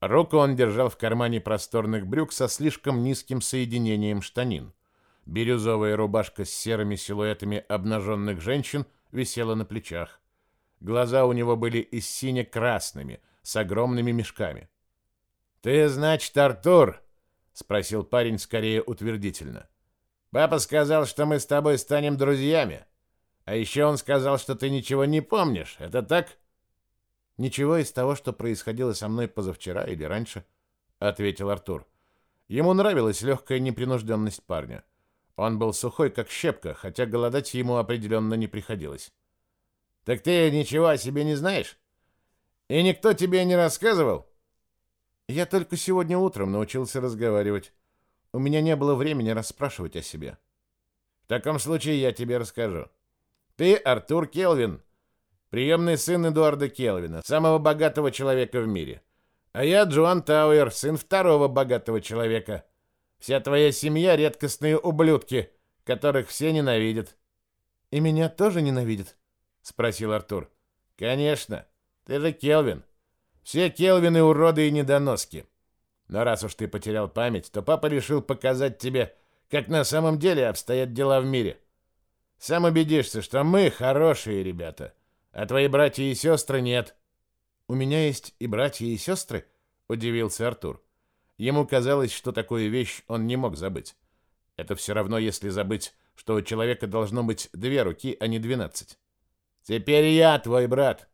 Руку он держал в кармане просторных брюк со слишком низким соединением штанин. Бирюзовая рубашка с серыми силуэтами обнаженных женщин висела на плечах. Глаза у него были и сине-красными, с огромными мешками. «Ты, значит, Артур?» — спросил парень скорее утвердительно. «Папа сказал, что мы с тобой станем друзьями. А еще он сказал, что ты ничего не помнишь. Это так?»
«Ничего из того, что происходило со мной позавчера или раньше», — ответил Артур. Ему нравилась легкая непринужденность парня. Он был сухой, как щепка, хотя голодать ему определенно не приходилось.
«Так ты ничего о себе не знаешь? И никто тебе не рассказывал?»
«Я только сегодня утром научился разговаривать. У меня не было времени расспрашивать о себе».
«В таком случае я тебе расскажу. Ты Артур Келвин, приемный сын Эдуарда Келвина, самого богатого человека в мире. А я Джоан Тауэр, сын второго богатого человека. Вся твоя семья — редкостные ублюдки, которых все ненавидят».
«И меня тоже ненавидят?»
— спросил Артур. «Конечно. Ты же Келвин. Все Келвины уроды и недоноски. Но раз уж ты потерял память, то папа решил показать тебе, как на самом деле обстоят дела в мире. Сам убедишься, что мы хорошие ребята, а твои братья и сестры нет».
«У меня есть и братья, и сестры?» — удивился Артур. Ему казалось, что такую вещь он не мог забыть. Это все равно, если забыть, что у человека должно быть две руки, а не двенадцать.
«Теперь я твой брат.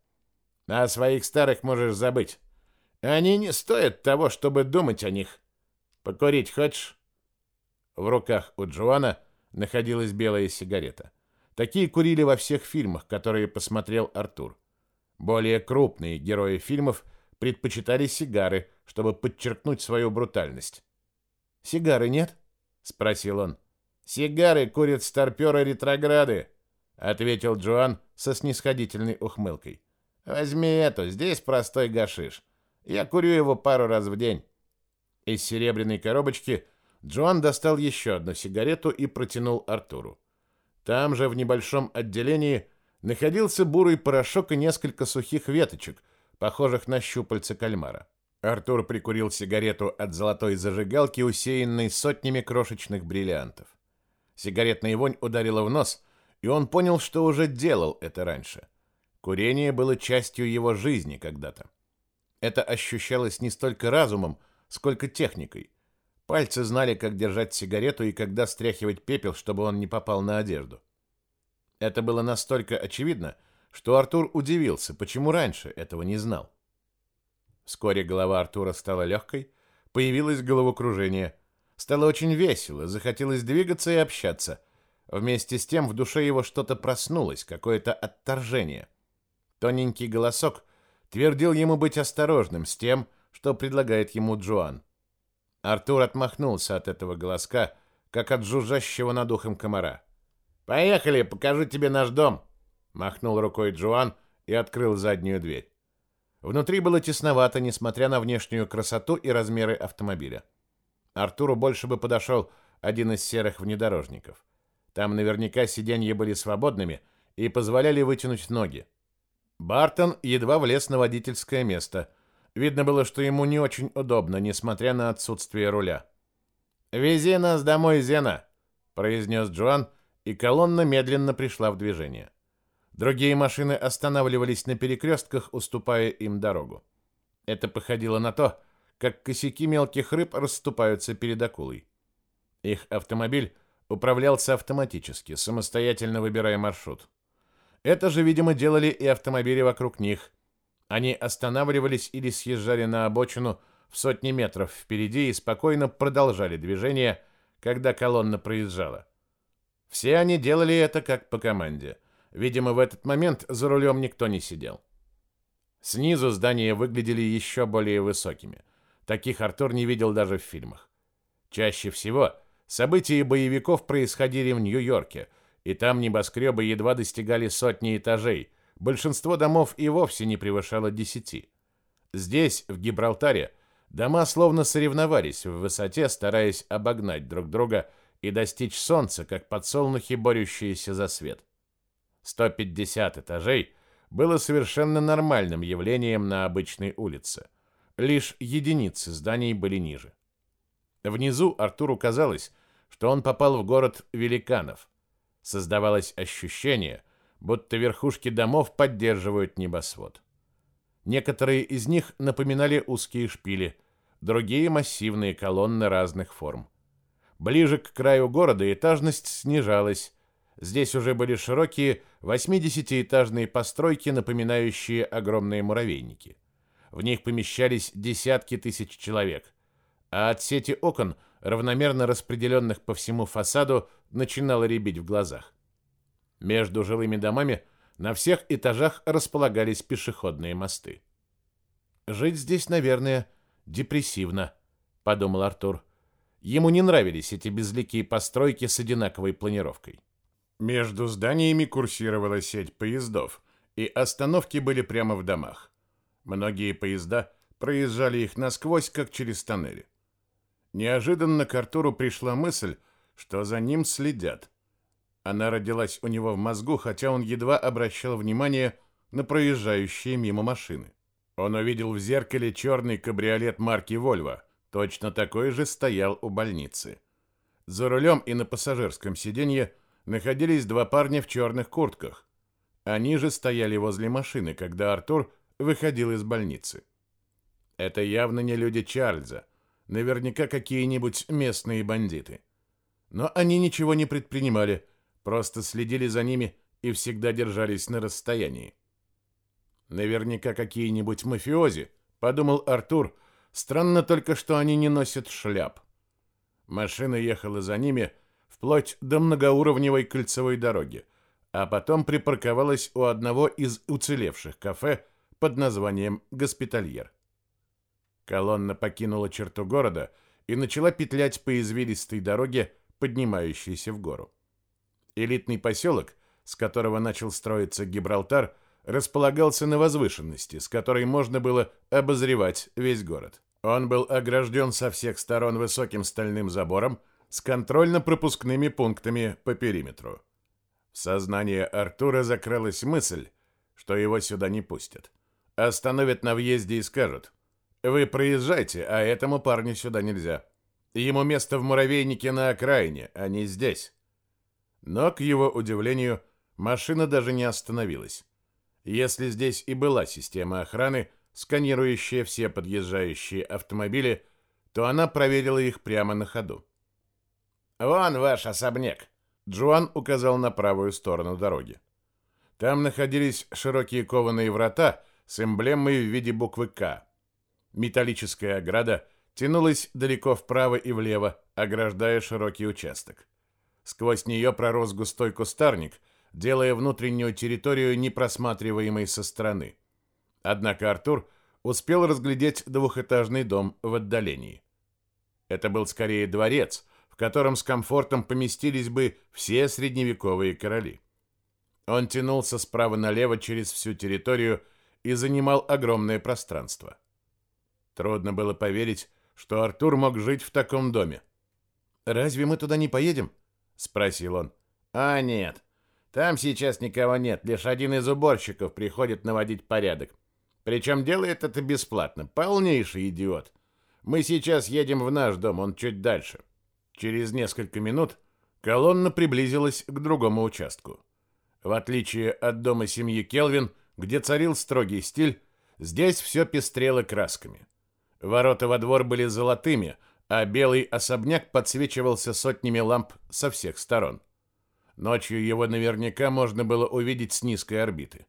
А своих старых можешь забыть. Они не стоят того, чтобы думать о них. Покурить хочешь?»
В руках у Джоана находилась белая сигарета. Такие курили во всех фильмах, которые посмотрел Артур. Более крупные герои фильмов предпочитали сигары, чтобы подчеркнуть свою брутальность.
«Сигары нет?» — спросил он. «Сигары курят старперы-ретрограды», — ответил Джоан со снисходительной ухмылкой. «Возьми эту, здесь простой гашиш. Я курю его пару раз в день».
Из серебряной коробочки Джоан достал еще одну сигарету и протянул Артуру. Там же в небольшом отделении находился бурый порошок и несколько сухих веточек, похожих на щупальца кальмара. Артур прикурил сигарету от золотой зажигалки, усеянной сотнями крошечных бриллиантов. Сигаретная вонь ударила в нос, и он понял, что уже делал это раньше. Курение было частью его жизни когда-то. Это ощущалось не столько разумом, сколько техникой. Пальцы знали, как держать сигарету и когда стряхивать пепел, чтобы он не попал на одежду. Это было настолько очевидно, что Артур удивился, почему раньше этого не знал. Вскоре голова Артура стала легкой, появилось головокружение. Стало очень весело, захотелось двигаться и общаться. Вместе с тем в душе его что-то проснулось, какое-то отторжение. Тоненький голосок твердил ему быть осторожным с тем, что предлагает ему Джоан. Артур отмахнулся от этого голоска, как от жужжащего над ухом комара.
«Поехали, покажу тебе наш дом!» Махнул рукой Джоан и открыл заднюю дверь.
Внутри было тесновато, несмотря на внешнюю красоту и размеры автомобиля. Артуру больше бы подошел один из серых внедорожников. Там наверняка сиденья были свободными и позволяли вытянуть ноги. Бартон едва влез на водительское место. Видно было, что ему не очень удобно, несмотря на отсутствие руля.
«Вези нас домой, Зена!» — произнес Джоан, и колонна медленно пришла в движение.
Другие машины останавливались на перекрестках, уступая им дорогу. Это походило на то, как косяки мелких рыб расступаются перед акулой. Их автомобиль управлялся автоматически, самостоятельно выбирая маршрут. Это же, видимо, делали и автомобили вокруг них. Они останавливались или съезжали на обочину в сотни метров впереди и спокойно продолжали движение, когда колонна проезжала. Все они делали это как по команде – Видимо, в этот момент за рулем никто не сидел. Снизу здания выглядели еще более высокими. Таких Артур не видел даже в фильмах. Чаще всего события боевиков происходили в Нью-Йорке, и там небоскребы едва достигали сотни этажей, большинство домов и вовсе не превышало десяти. Здесь, в Гибралтаре, дома словно соревновались в высоте, стараясь обогнать друг друга и достичь солнца, как подсолнухи, борющиеся за свет. 150 этажей было совершенно нормальным явлением на обычной улице. Лишь единицы зданий были ниже. Внизу Артуру казалось, что он попал в город великанов. Создавалось ощущение,
будто верхушки домов поддерживают небосвод. Некоторые из них напоминали узкие шпили, другие — массивные колонны разных форм. Ближе к краю города этажность снижалась. Здесь уже были широкие 80-этажные постройки, напоминающие огромные муравейники. В них помещались десятки тысяч человек, а от сети окон, равномерно распределенных по всему фасаду, начинало рябить в глазах. Между жилыми домами на всех этажах располагались пешеходные мосты. «Жить здесь, наверное, депрессивно», — подумал Артур. Ему не нравились эти безликие постройки с одинаковой планировкой. Между зданиями курсировала сеть поездов, и остановки были прямо в домах. Многие поезда проезжали их насквозь, как через тоннели. Неожиданно к Артуру пришла мысль, что за ним следят. Она родилась у него в мозгу, хотя он едва обращал внимание на проезжающие мимо машины. Он увидел в зеркале черный кабриолет марки «Вольво», Точно такой же стоял у больницы. За рулем и на пассажирском сиденье находились два парня в черных куртках. Они же стояли возле машины, когда Артур выходил из больницы. Это явно не люди Чарльза, наверняка какие-нибудь местные бандиты. Но они ничего не предпринимали, просто следили за ними и всегда держались на расстоянии. Наверняка какие-нибудь мафиози, подумал Артур, — Странно только, что они не носят шляп. Машина ехала за ними вплоть до многоуровневой кольцевой дороги, а потом припарковалась у одного из уцелевших кафе под названием «Госпитальер». Колонна покинула черту города и начала петлять по извилистой дороге, поднимающейся в гору. Элитный поселок, с которого начал строиться Гибралтар, располагался на возвышенности, с которой можно было обозревать весь город. Он был огражден со всех сторон высоким стальным забором с контрольно-пропускными пунктами по периметру. В сознание Артура закрылась мысль, что его сюда не пустят. Остановят на въезде и скажут, «Вы проезжайте, а этому парню сюда нельзя. Ему место в муравейнике на окраине, а не здесь». Но, к его удивлению, машина даже не остановилась. Если здесь и была система охраны, сканирующая все подъезжающие автомобили, то она проверила их прямо на ходу. «Вон ваш особняк!» Джоан указал на правую сторону дороги. Там находились широкие кованые врата с эмблемой в виде буквы «К». Металлическая ограда тянулась далеко вправо и влево, ограждая широкий участок. Сквозь нее пророс густой кустарник, делая внутреннюю территорию непросматриваемой со стороны. Однако Артур успел разглядеть двухэтажный дом в отдалении. Это был скорее дворец, в котором с комфортом поместились бы все средневековые короли. Он тянулся справа налево через всю территорию и занимал огромное пространство. Трудно было поверить, что Артур мог жить в таком доме. «Разве мы туда не поедем?» — спросил он. «А нет, там сейчас никого нет, лишь один из уборщиков приходит наводить порядок. Причем делает это бесплатно. Полнейший идиот. Мы сейчас едем в наш дом, он чуть дальше. Через несколько минут колонна приблизилась к другому участку. В отличие от дома семьи Келвин, где царил строгий стиль, здесь все пестрело красками. Ворота во двор были золотыми, а белый особняк подсвечивался сотнями ламп со всех сторон. Ночью его наверняка можно было увидеть с низкой орбиты.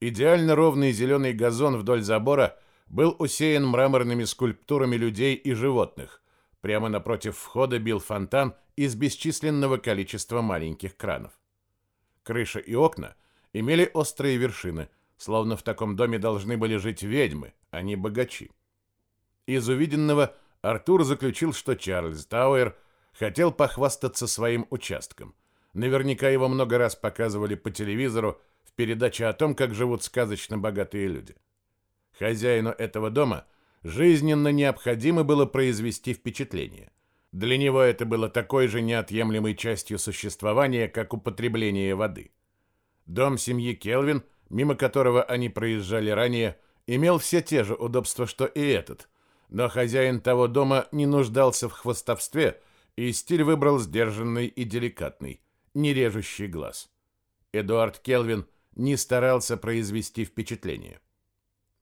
Идеально ровный зеленый газон вдоль забора был усеян мраморными скульптурами людей и животных. Прямо напротив входа бил фонтан из бесчисленного количества маленьких кранов. Крыша и окна имели острые вершины, словно в таком доме должны были жить ведьмы, а не богачи. Из увиденного Артур заключил, что Чарльз Тауэр хотел похвастаться своим участком. Наверняка его много раз показывали по телевизору, в передаче о том, как живут сказочно богатые люди. Хозяину этого дома жизненно необходимо было произвести впечатление. Для него это было такой же неотъемлемой частью существования, как употребление воды. Дом семьи Келвин, мимо которого они проезжали ранее, имел все те же удобства, что и этот, но хозяин того дома не нуждался в хвостовстве, и стиль выбрал сдержанный и деликатный, не режущий глаз. Эдуард Келвин не старался произвести впечатление.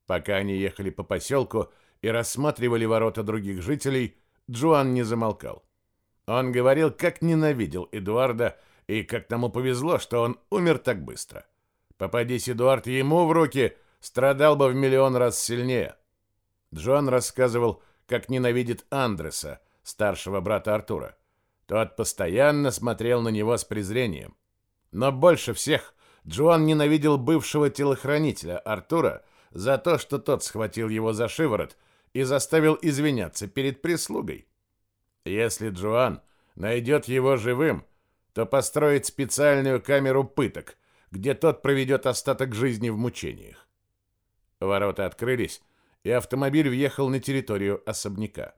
Пока они ехали по поселку и рассматривали ворота других жителей, Джоан не замолкал. Он говорил, как ненавидел Эдуарда и как тому повезло, что он умер так быстро. Попадись Эдуард ему в руки, страдал бы в миллион раз сильнее. Джоан рассказывал, как ненавидит Андреса, старшего брата Артура. Тот постоянно смотрел на него с презрением. Но больше всех Джоан ненавидел бывшего телохранителя Артура за то, что тот схватил его за шиворот и заставил извиняться перед прислугой. Если Джоан найдет его живым, то построит специальную камеру пыток, где тот проведет остаток жизни в мучениях. Ворота открылись, и автомобиль въехал на территорию особняка.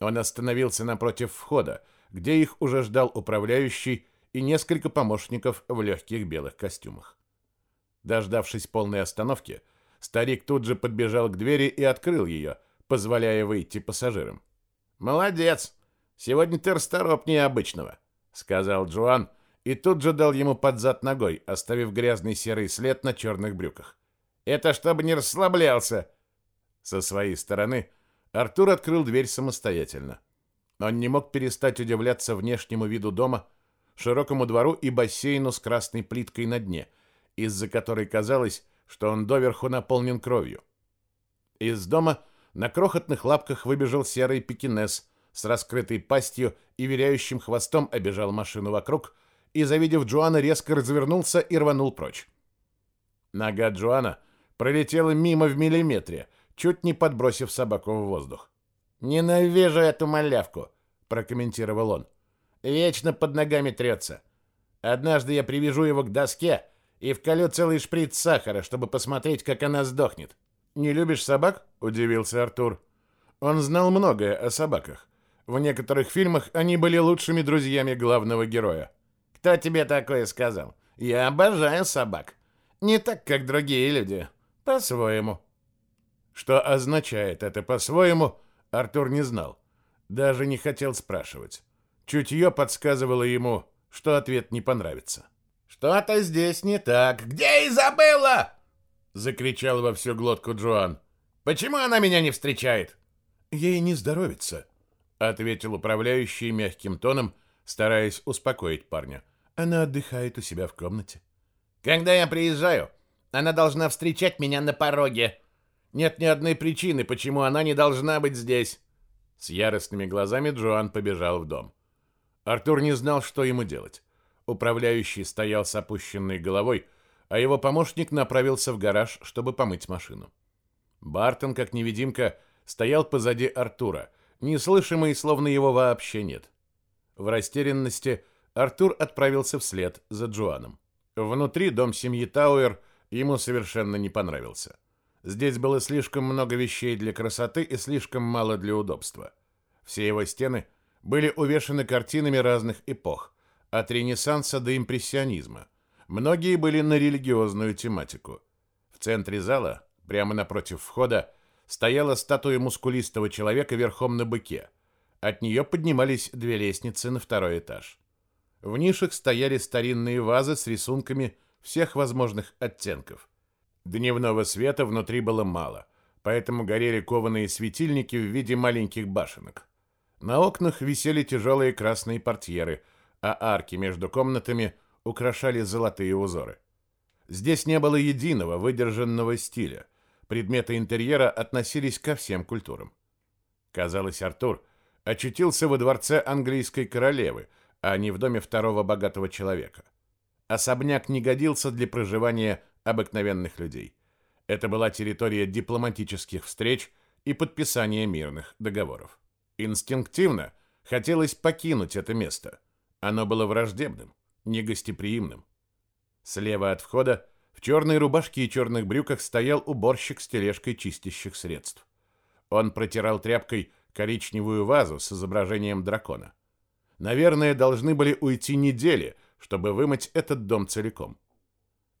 Он остановился напротив входа, где их уже ждал управляющий и несколько помощников в легких белых костюмах. Дождавшись полной остановки, старик тут же подбежал к двери и открыл ее, позволяя выйти пассажирам. «Молодец! Сегодня ты расторопнее обычного», — сказал Джоан, и тут же дал ему под зад ногой, оставив грязный серый след на черных брюках. «Это чтобы не расслаблялся!» Со своей стороны Артур открыл дверь самостоятельно. Он не мог перестать удивляться внешнему виду дома, широкому двору и бассейну с красной плиткой на дне, из-за которой казалось, что он доверху наполнен кровью. Из дома на крохотных лапках выбежал серый пекинес с раскрытой пастью и виляющим хвостом обежал машину вокруг и, завидев Джоана, резко развернулся и рванул прочь. Нога Джоана пролетела мимо в миллиметре, чуть не подбросив собаку в воздух. «Ненавижу эту малявку», — прокомментировал он. «Вечно под ногами трется. Однажды я привяжу его к доске и вколю целый шприц сахара, чтобы посмотреть, как она сдохнет». «Не любишь собак?» — удивился Артур. Он знал многое о собаках. В некоторых фильмах они были лучшими друзьями главного героя. «Кто тебе такое сказал? Я обожаю собак. Не так, как другие люди. По-своему». Что означает это по-своему, Артур не знал. Даже не хотел спрашивать. Чутье подсказывало ему, что ответ не понравится. «Что-то здесь не так. Где Изабелла?» Закричал во всю глотку Джоан. «Почему она меня не встречает?» «Ей не здоровится», — ответил управляющий мягким тоном, стараясь успокоить парня. «Она отдыхает у себя в комнате». «Когда я приезжаю, она должна встречать меня на пороге. Нет ни одной причины, почему она не должна быть здесь». С яростными глазами Джоан побежал в дом. Артур не знал, что ему делать. Управляющий стоял с опущенной головой, а его помощник направился в гараж, чтобы помыть машину. Бартон, как невидимка, стоял позади Артура, неслышимый, словно его вообще нет. В растерянности Артур отправился вслед за Джоаном. Внутри дом семьи Тауэр ему совершенно не понравился. Здесь было слишком много вещей для красоты и слишком мало для удобства. Все его стены были увешаны картинами разных эпох, от Ренессанса до импрессионизма. Многие были на религиозную тематику. В центре зала, прямо напротив входа, стояла статуя мускулистого человека верхом на быке. От нее поднимались две лестницы на второй этаж. В нишах стояли старинные вазы с рисунками всех возможных оттенков. Дневного света внутри было мало, поэтому горели кованые светильники в виде маленьких башенок. На окнах висели тяжелые красные портьеры, а арки между комнатами украшали золотые узоры. Здесь не было единого выдержанного стиля – Предметы интерьера относились ко всем культурам. Казалось, Артур очутился во дворце английской королевы, а не в доме второго богатого человека. Особняк не годился для проживания обыкновенных людей. Это была территория дипломатических встреч и подписания мирных договоров. Инстинктивно хотелось покинуть это место. Оно было враждебным, негостеприимным. Слева от входа в черной рубашке и черных брюках стоял уборщик с тележкой чистящих средств. Он протирал тряпкой коричневую вазу с изображением дракона. Наверное, должны были уйти недели, чтобы вымыть этот дом целиком.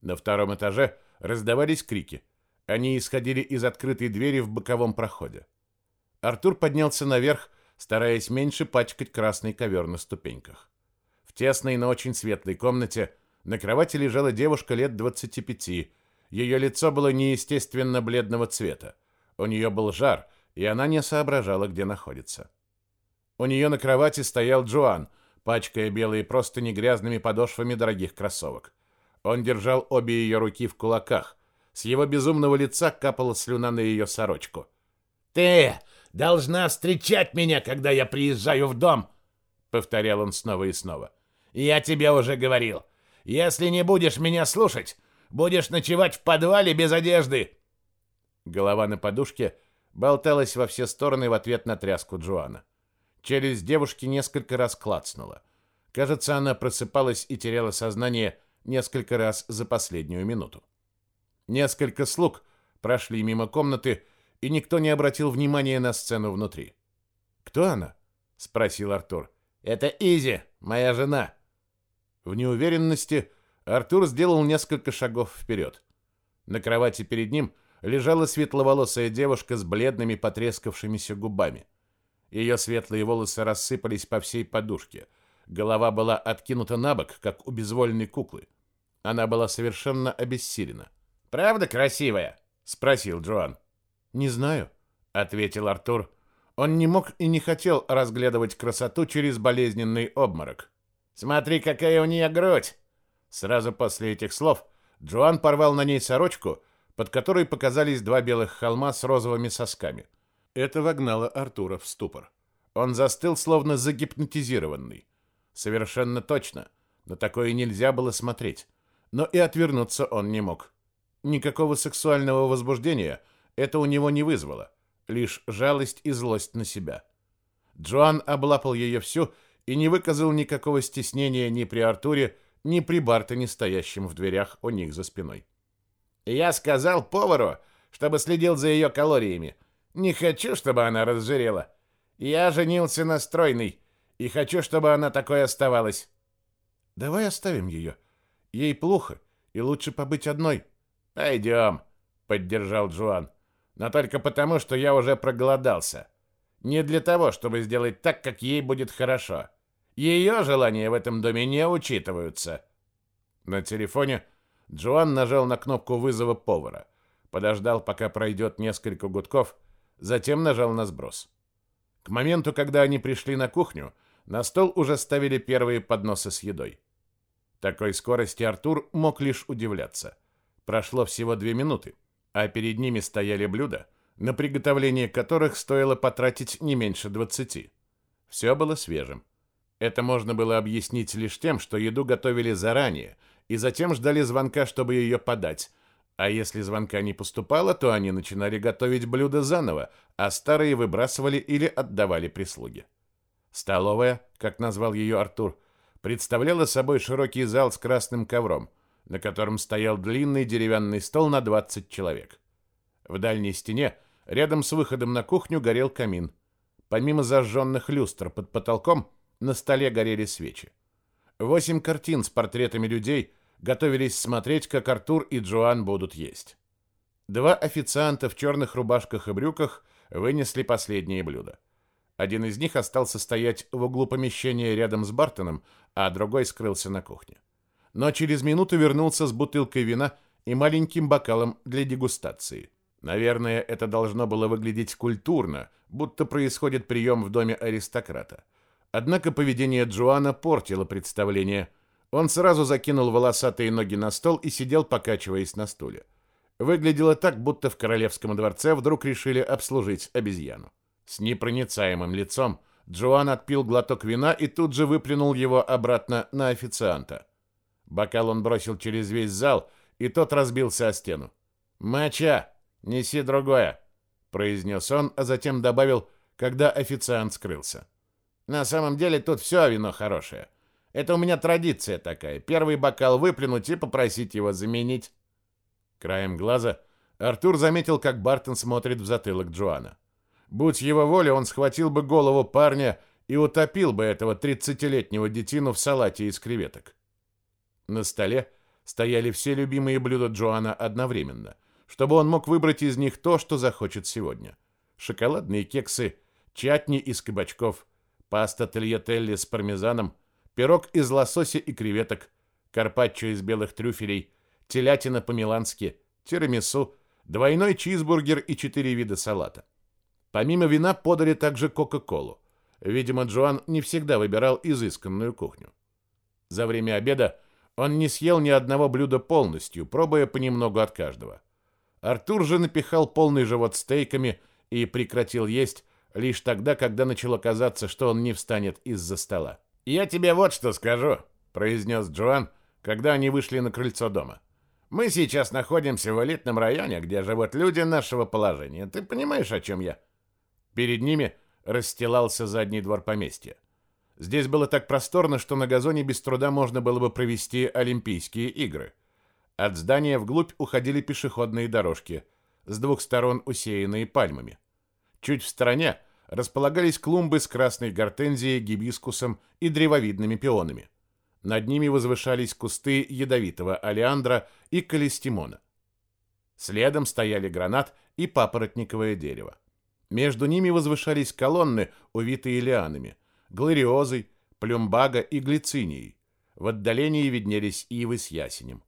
На втором этаже раздавались крики. Они исходили из открытой двери в боковом проходе. Артур поднялся наверх, стараясь меньше пачкать красный ковер на ступеньках. В тесной, но очень светлой комнате На кровати лежала девушка лет 25. Ее лицо было неестественно бледного цвета. У нее был жар, и она не соображала, где находится. У нее на кровати стоял Джоан, пачкая белые простыни грязными подошвами дорогих кроссовок. Он держал обе ее руки в кулаках. С его безумного лица капала слюна на ее сорочку.
«Ты должна встречать меня, когда я приезжаю в дом!» — повторял он снова и снова. «Я тебе уже говорил. Если не будешь меня слушать, будешь ночевать в подвале без одежды!»
Голова на подушке болталась во все стороны в ответ на тряску Джоана. Челюсть девушки несколько раз клацнула. Кажется, она просыпалась и теряла сознание несколько раз за последнюю минуту. Несколько слуг прошли мимо комнаты, и никто не обратил внимания на сцену внутри. «Кто она?» — спросил Артур.
«Это Изи, моя жена».
В неуверенности Артур сделал несколько шагов вперед. На кровати перед ним лежала светловолосая девушка с бледными потрескавшимися губами. Ее светлые волосы рассыпались по всей подушке. Голова была откинута на бок, как у безвольной куклы. Она была совершенно обессилена.
«Правда красивая?»
— спросил Джоан. «Не знаю», — ответил Артур. Он не мог и не хотел разглядывать красоту через болезненный обморок.
«Смотри, какая у нее грудь!»
Сразу после этих слов Джоан порвал на ней сорочку, под которой показались два белых холма с розовыми сосками. Это вогнало Артура в ступор. Он застыл, словно загипнотизированный. Совершенно точно. На такое нельзя было смотреть. Но и отвернуться он не мог. Никакого сексуального возбуждения это у него не вызвало. Лишь жалость и злость на себя. Джоан облапал ее всю и не выказал никакого стеснения ни при Артуре, ни при Бартоне, стоящем в дверях у них за спиной.
«Я сказал повару, чтобы следил за ее калориями. Не хочу, чтобы она разжирела. Я женился на стройной и хочу, чтобы она такой оставалась.
Давай оставим ее. Ей плохо, и лучше побыть одной.
Пойдем, поддержал Джоан. Но только потому, что я уже проголодался. Не для того, чтобы сделать так, как ей будет хорошо. Ее желания в этом доме не учитываются.
На телефоне Джоан нажал на кнопку вызова повара, подождал, пока пройдет несколько гудков, затем нажал на сброс. К моменту, когда они пришли на кухню, на стол уже ставили первые подносы с едой. Такой скорости Артур мог лишь удивляться. Прошло всего две минуты, а перед ними стояли блюда, на приготовление которых стоило потратить не меньше двадцати. Все было свежим. Это можно было объяснить лишь тем, что еду готовили заранее и затем ждали звонка, чтобы ее подать, а если звонка не поступало, то они начинали готовить блюда заново, а старые выбрасывали или отдавали прислуге. Столовая, как назвал ее Артур, представляла собой широкий зал с красным ковром, на котором стоял длинный деревянный стол на 20 человек. В дальней стене, рядом с выходом на кухню, горел камин. Помимо зажженных люстр под потолком, на столе горели свечи. Восемь картин с портретами людей – готовились смотреть, как Артур и Джоан будут есть. Два официанта в черных рубашках и брюках вынесли последние блюда. Один из них остался стоять в углу помещения рядом с Бартоном, а другой скрылся на кухне. Но через минуту вернулся с бутылкой вина и маленьким бокалом для дегустации. Наверное, это должно было выглядеть культурно, будто происходит прием в доме аристократа. Однако поведение Джоана портило представление – он сразу закинул волосатые ноги на стол и сидел, покачиваясь на стуле. Выглядело так, будто в королевском дворце вдруг решили обслужить обезьяну. С непроницаемым лицом Джоан отпил глоток вина и тут же выплюнул его обратно на официанта. Бокал он бросил через весь зал, и тот разбился о стену. «Моча! Неси другое!» — произнес он, а затем добавил, когда официант скрылся. «На самом деле тут все вино хорошее. Это у меня традиция такая. Первый бокал выплюнуть и попросить его заменить. Краем глаза Артур заметил, как Бартон смотрит в затылок Джоана. Будь его воля, он схватил бы голову парня и утопил бы этого тридцатилетнего детину в салате из креветок. На столе стояли все любимые блюда Джоана одновременно, чтобы он мог выбрать из них то, что захочет сегодня. Шоколадные кексы, чатни из кабачков, паста тельятелли с пармезаном – пирог из лосося и креветок, карпаччо из белых трюфелей, телятина по-милански, тирамису, двойной чизбургер и четыре вида салата. Помимо вина подали также Кока-Колу. Видимо, Джоан не всегда выбирал изысканную кухню. За время обеда он не съел ни одного блюда полностью, пробуя понемногу от каждого. Артур же напихал полный живот стейками и прекратил есть лишь тогда, когда начало казаться, что он не встанет из-за стола. «Я тебе вот что скажу», — произнес Джоан, когда они вышли на крыльцо дома. «Мы сейчас находимся в элитном районе, где живут люди нашего положения. Ты понимаешь, о чем я?» Перед ними расстилался задний двор поместья. Здесь было так просторно, что на газоне без труда можно было бы провести Олимпийские игры. От здания вглубь уходили пешеходные дорожки, с двух сторон усеянные пальмами. Чуть в стороне располагались клумбы с красной гортензией, гибискусом и древовидными пионами. Над ними возвышались кусты ядовитого алиандра и калистимона. Следом стояли гранат и папоротниковое дерево. Между ними возвышались колонны, увитые лианами, глориозой, плюмбага и глицинией. В отдалении виднелись ивы с ясенем.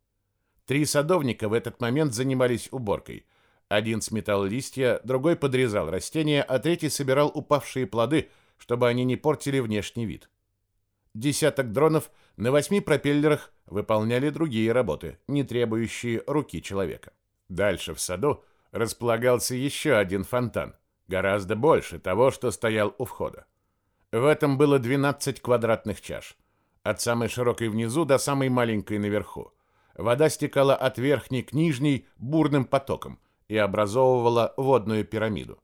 Три садовника в этот момент занимались уборкой. Один сметал листья, другой подрезал растения, а третий собирал упавшие плоды, чтобы они не портили внешний вид. Десяток дронов на восьми пропеллерах выполняли другие работы, не требующие руки человека. Дальше в саду располагался еще один фонтан – Гораздо больше того, что стоял у входа. В этом было 12 квадратных чаш. От самой широкой внизу до самой маленькой наверху. Вода стекала от верхней к нижней бурным потоком и образовывала водную пирамиду.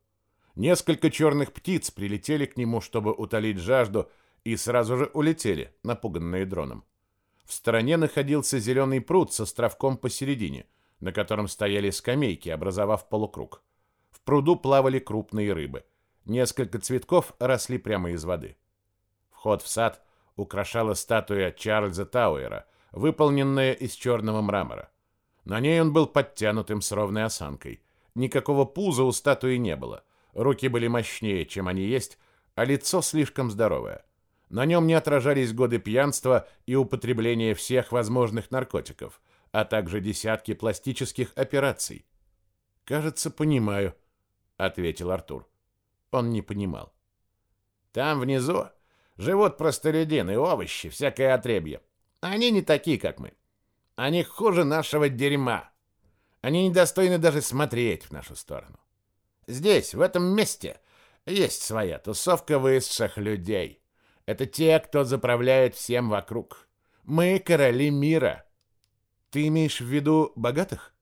Несколько черных птиц прилетели к нему, чтобы утолить жажду, и сразу же улетели, напуганные дроном. В стороне находился зеленый пруд с островком посередине, на котором стояли скамейки, образовав полукруг пруду плавали крупные рыбы. Несколько цветков росли прямо из воды. Вход в сад украшала статуя Чарльза Тауэра, выполненная из черного мрамора. На ней он был подтянутым с ровной осанкой. Никакого пуза у статуи не было. Руки были мощнее, чем они есть, а лицо слишком здоровое. На нем не отражались годы пьянства и употребления всех возможных наркотиков, а также десятки пластических операций. «Кажется, понимаю», ответил Артур. Он не понимал. Там внизу живут простолюдины, овощи, всякое отребье. Они не такие, как мы. Они хуже нашего дерьма. Они недостойны даже смотреть в нашу сторону. Здесь, в этом месте, есть своя тусовка высших людей. Это те, кто заправляет всем вокруг. Мы короли мира. Ты имеешь в виду богатых?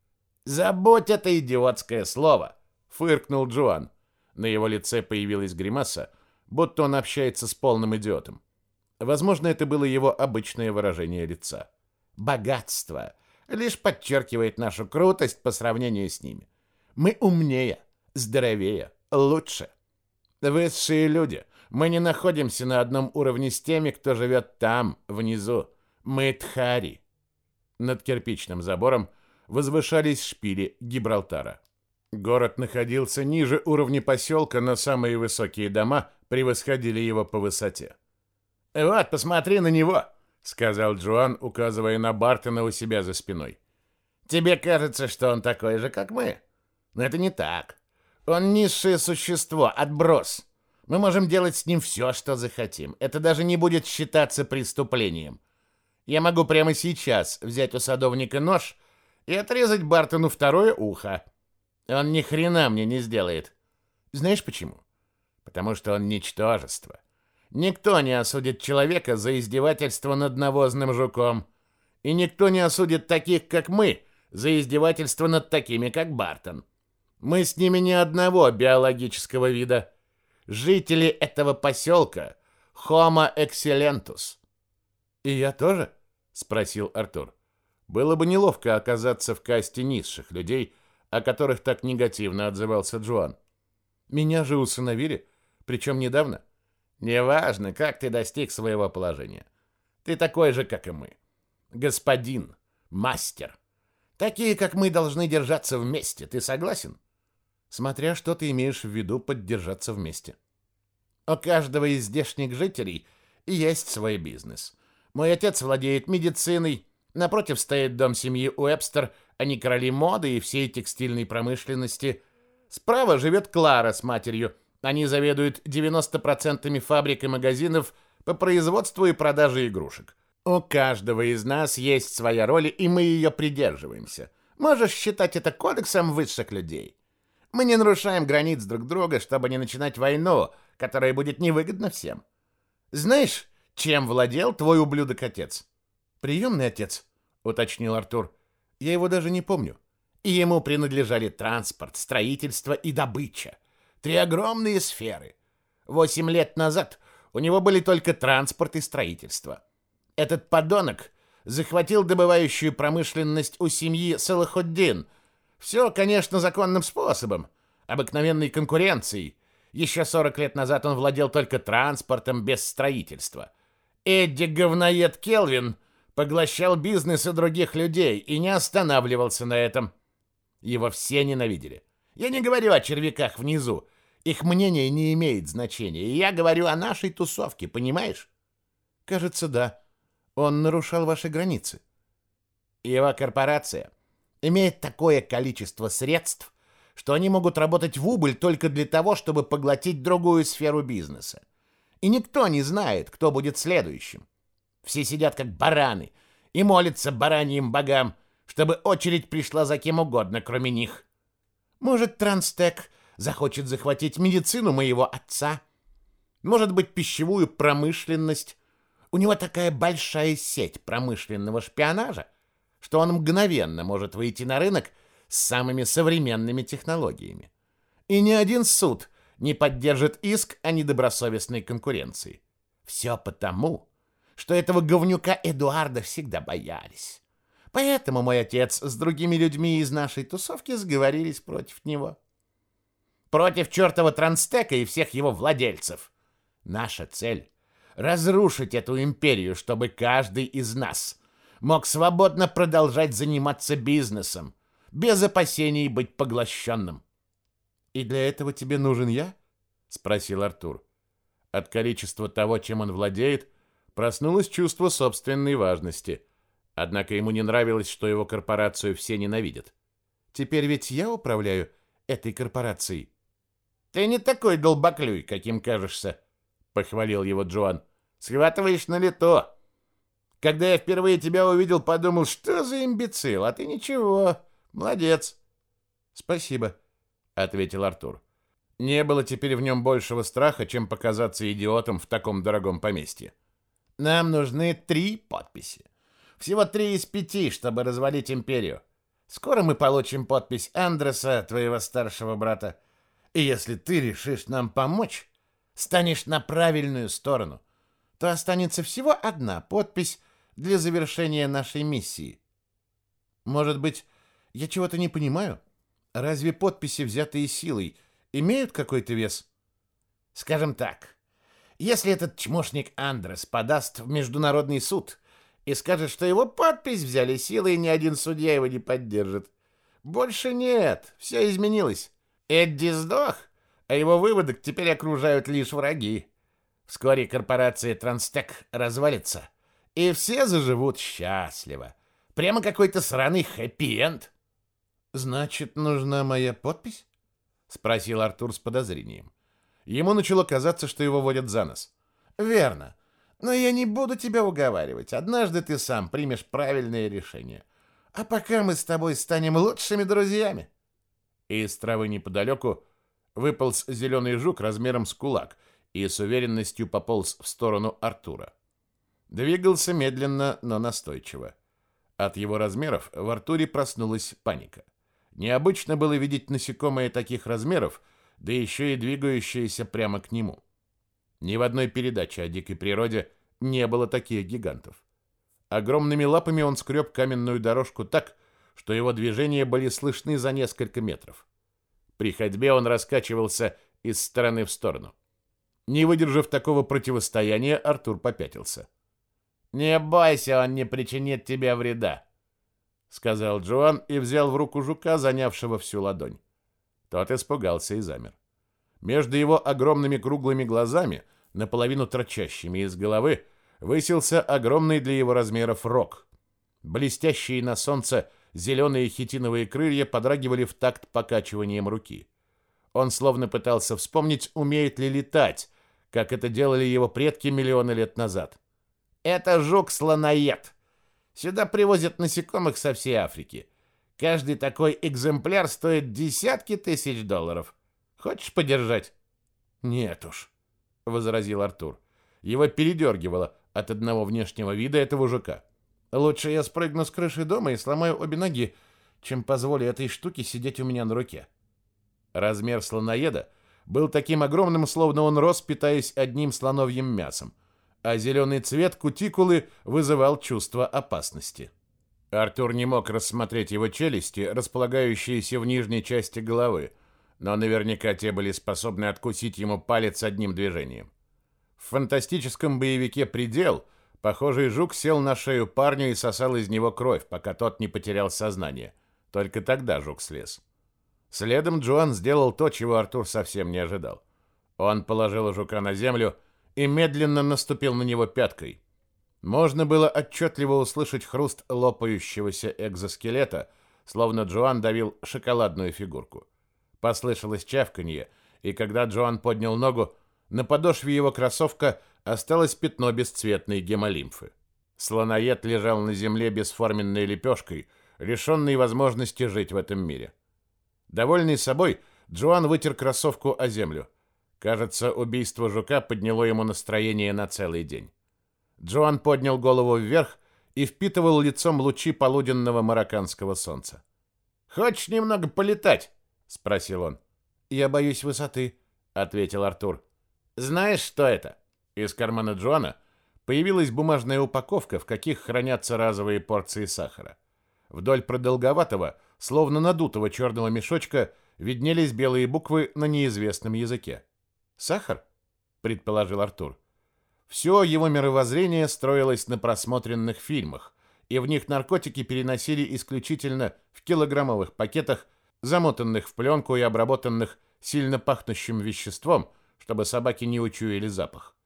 Забудь это идиотское слово фыркнул Джоан. На его лице появилась гримаса, будто он общается с полным идиотом. Возможно, это было его обычное выражение лица. Богатство лишь подчеркивает нашу крутость по сравнению с ними. Мы умнее, здоровее, лучше. Высшие люди. Мы не находимся на одном уровне с теми, кто живет там, внизу. Мы тхари. Над кирпичным забором возвышались шпили Гибралтара. Город находился ниже уровня поселка, но самые высокие дома превосходили его по высоте. «Вот, посмотри на него!» — сказал Джоан, указывая на Бартона у себя за спиной. «Тебе кажется, что он такой же, как мы? Но это не так. Он низшее существо, отброс. Мы можем делать с ним все, что захотим. Это даже не будет считаться преступлением. Я могу прямо сейчас взять у садовника нож и отрезать Бартону второе ухо». Он ни хрена мне не сделает. Знаешь почему? Потому что он ничтожество. Никто не осудит человека за издевательство над навозным жуком. И никто не осудит таких, как мы, за издевательство над такими, как Бартон. Мы с ними ни одного биологического вида. Жители этого поселка — Homo excellentus. «И я тоже?» — спросил Артур. Было бы неловко оказаться в касте низших людей, о которых так негативно отзывался Джоан. Меня же усыновили, причем недавно. Неважно, как ты достиг своего положения. Ты такой же, как и мы. Господин, мастер. Такие, как мы, должны держаться вместе. Ты согласен? Смотря что ты имеешь в виду поддержаться вместе. У каждого из здешних жителей есть свой бизнес. Мой отец владеет медициной,
Напротив стоит дом семьи Уэбстер, они короли моды и всей текстильной промышленности. Справа живет Клара с матерью. Они заведуют 90% фабрик и магазинов по производству и продаже игрушек. У каждого из нас есть своя роль, и мы ее придерживаемся. Можешь считать это кодексом высших людей. Мы не нарушаем границ друг друга, чтобы не начинать войну, которая будет невыгодна всем. Знаешь, чем владел твой ублюдок-отец? Приемный отец, уточнил Артур. Я его даже не помню. И ему принадлежали транспорт, строительство и добыча. Три огромные сферы. Восемь лет назад у него были только транспорт и строительство. Этот подонок захватил добывающую промышленность у семьи Салахуддин. Все, конечно, законным способом, обыкновенной конкуренцией. Еще 40 лет назад он владел только транспортом без строительства. Эдди говноед Келвин поглощал бизнесы других людей и не останавливался на этом. Его все ненавидели. Я не говорю о червяках внизу. Их мнение не имеет значения. Я говорю о нашей тусовке, понимаешь? Кажется, да. Он нарушал ваши границы. Его корпорация имеет такое количество средств, что они могут работать в убыль только для того, чтобы поглотить другую сферу бизнеса. И никто не знает, кто будет следующим. Все сидят как бараны и молятся бараньим богам, чтобы очередь пришла за кем угодно, кроме них. Может, Транстек захочет захватить медицину моего отца? Может быть, пищевую промышленность? У него такая большая сеть промышленного шпионажа, что он мгновенно может выйти на рынок с самыми современными технологиями. И ни один суд не поддержит иск о недобросовестной конкуренции. Все потому, что этого говнюка Эдуарда всегда боялись. Поэтому мой отец с другими людьми из нашей тусовки сговорились против него. Против чертова Транстека и всех его владельцев. Наша цель — разрушить эту империю, чтобы каждый из нас мог свободно продолжать заниматься бизнесом, без опасений быть поглощенным. «И для этого тебе нужен я?» — спросил Артур. От количества того, чем он владеет, проснулось чувство собственной важности. Однако ему не нравилось, что его корпорацию все ненавидят. «Теперь ведь я управляю этой корпорацией». «Ты не такой долбоклюй, каким кажешься», — похвалил его Джоан. «Схватываешь на лето. Когда я впервые тебя увидел, подумал, что за имбецил, а ты ничего, молодец». «Спасибо», — ответил Артур. Не было теперь в нем большего страха, чем показаться идиотом в таком дорогом поместье. «Нам нужны три подписи. Всего три из пяти, чтобы развалить империю. Скоро мы получим подпись Андреса, твоего старшего брата. И если ты решишь нам помочь, станешь на правильную сторону, то останется всего одна подпись для завершения нашей миссии. Может быть, я чего-то не понимаю? Разве подписи, взятые силой, имеют какой-то вес? Скажем так, если этот чмошник Андрес подаст в международный суд и скажет, что его подпись взяли силой, и ни один судья его не поддержит. Больше нет, все изменилось. Эдди сдох, а его выводок теперь окружают лишь враги. Вскоре корпорация Транстек развалится, и все заживут счастливо. Прямо какой-то сраный хэппи-энд. «Значит, нужна моя подпись?» — спросил Артур с подозрением. Ему начало казаться, что его водят за нос. «Верно. Но я не буду тебя уговаривать. Однажды ты сам примешь правильное решение. А пока мы с тобой станем лучшими друзьями». Из травы неподалеку выполз зеленый жук размером с кулак и с уверенностью пополз в сторону Артура. Двигался медленно, но настойчиво. От его размеров в Артуре проснулась паника. Необычно было видеть насекомое таких размеров, да еще и двигающееся прямо к нему. Ни в одной передаче о дикой природе не было таких гигантов. Огромными лапами он скреб каменную дорожку так, что его движения были слышны за несколько метров. При ходьбе он раскачивался из стороны в сторону. Не выдержав такого противостояния, Артур попятился. «Не бойся, он не причинит тебе вреда», — сказал Джоан и взял в руку жука, занявшего всю ладонь. Тот испугался и замер. Между его огромными круглыми глазами, наполовину торчащими из головы, высился огромный для его размеров рог.
Блестящие на солнце зеленые хитиновые крылья подрагивали в такт покачиванием руки. Он словно пытался вспомнить, умеет ли летать, как это делали его предки миллионы лет назад. «Это жук-слоноед. Сюда привозят насекомых со всей Африки. Каждый такой экземпляр стоит десятки тысяч долларов. Хочешь подержать?»
«Нет уж», — возразил Артур. Его передергивало от одного внешнего вида этого жука. «Лучше я спрыгну с крыши дома и сломаю обе ноги, чем позволю этой штуке сидеть у меня на руке». Размер слоноеда был таким огромным, словно он рос, питаясь одним слоновьим мясом, а зеленый цвет кутикулы вызывал чувство опасности. Артур не мог рассмотреть его челюсти, располагающиеся в нижней части головы, но наверняка те были способны откусить ему палец одним движением. В фантастическом боевике «Предел» похожий жук сел на шею парню и сосал из него кровь, пока тот не потерял сознание. Только тогда жук слез. Следом Джоан сделал то, чего Артур совсем не ожидал. Он положил жука на землю и медленно наступил на него пяткой. Можно было отчетливо услышать хруст лопающегося экзоскелета, словно Джоан давил шоколадную фигурку. Послышалось чавканье, и когда Джоан поднял ногу, на подошве его кроссовка осталось пятно бесцветной гемолимфы. Слоноед лежал на земле бесформенной лепешкой, лишенной возможности жить в этом мире. Довольный собой, Джоан вытер кроссовку о землю. Кажется, убийство жука подняло ему настроение на целый день. Джоан поднял голову вверх и впитывал лицом лучи полуденного марокканского солнца. «Хочешь немного полетать?» — спросил он. «Я боюсь высоты», — ответил Артур. «Знаешь, что это?» Из кармана Джоана появилась бумажная упаковка, в каких хранятся разовые порции сахара. Вдоль продолговатого, словно надутого черного мешочка, виднелись белые буквы на неизвестном языке. «Сахар?» — предположил Артур. Все его мировоззрение строилось на просмотренных фильмах, и в них наркотики переносили исключительно в килограммовых пакетах, замотанных в пленку и обработанных сильно пахнущим веществом, чтобы собаки не учуяли запах.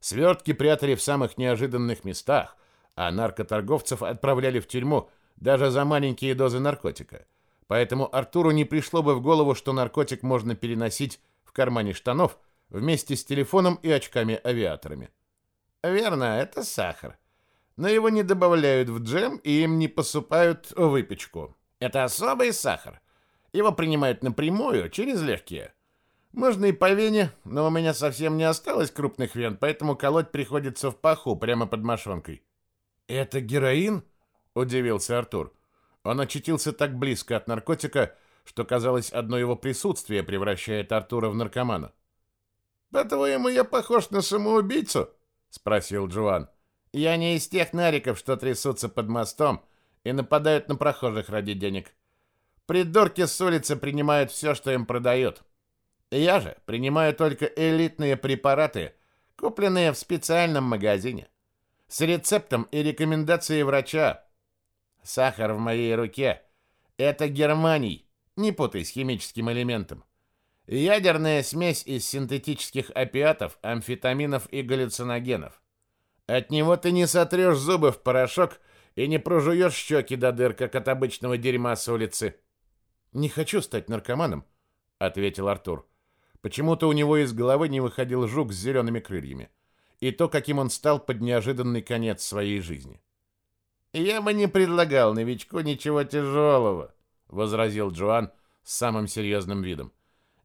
Свертки прятали в самых неожиданных местах, а наркоторговцев отправляли в тюрьму даже за маленькие дозы наркотика. Поэтому Артуру не пришло бы в голову, что наркотик можно переносить в кармане штанов вместе с телефоном и очками-авиаторами. Верно, это сахар. Но его не добавляют в джем и им не посыпают выпечку. Это особый сахар. Его принимают напрямую, через легкие. Можно и по вене, но у меня совсем не осталось крупных вен, поэтому колоть приходится в паху, прямо под мошонкой.
«Это героин?» удивился Артур. Он очутился так близко от наркотика, что казалось, одно его присутствие превращает Артура в наркомана.
"По-твоему, я похож на самоубийцу?" Спросил Джоан.
"Я не из тех нариков, что трясутся под мостом и нападают на прохожих ради денег. Придурки с улицы принимают все, что им продают. Я же принимаю только элитные препараты, купленные в специальном магазине, с рецептом и рекомендацией врача, Сахар в моей руке — это германий, не путай с химическим элементом. Ядерная смесь из синтетических опиатов, амфетаминов и галлюциногенов. От него ты не сотрешь зубы в порошок и не прожуешь щеки до дыр, как от обычного дерьма с улицы.
«Не хочу стать наркоманом», — ответил Артур. Почему-то у него из головы не выходил жук с зелеными крыльями. И то, каким он стал под неожиданный конец своей жизни.
«Я бы не предлагал новичку ничего тяжелого», — возразил Джоан с самым серьезным видом.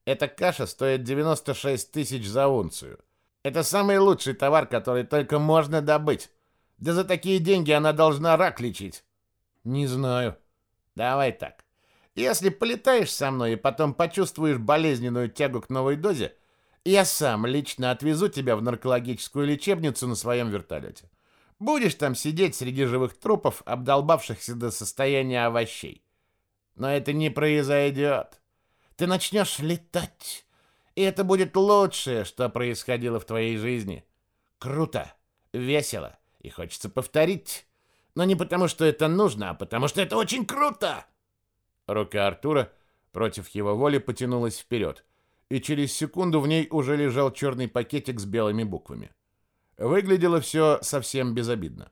«Эта каша стоит 96 тысяч за унцию. Это самый лучший товар, который только можно добыть. Да за такие деньги она должна рак лечить».
«Не знаю».
«Давай так. Если полетаешь со мной и потом почувствуешь болезненную тягу к новой дозе, я сам лично отвезу тебя в наркологическую лечебницу на своем вертолете. Будешь там сидеть среди живых трупов, обдолбавшихся до состояния овощей. Но это не произойдет. Ты начнешь летать, и это будет лучшее, что происходило в твоей жизни. Круто, весело, и хочется повторить. Но не потому, что это нужно, а потому, что это очень круто.
Рука Артура против его воли потянулась вперед, и через секунду в ней уже лежал черный пакетик с белыми буквами. Выглядело все совсем безобидно.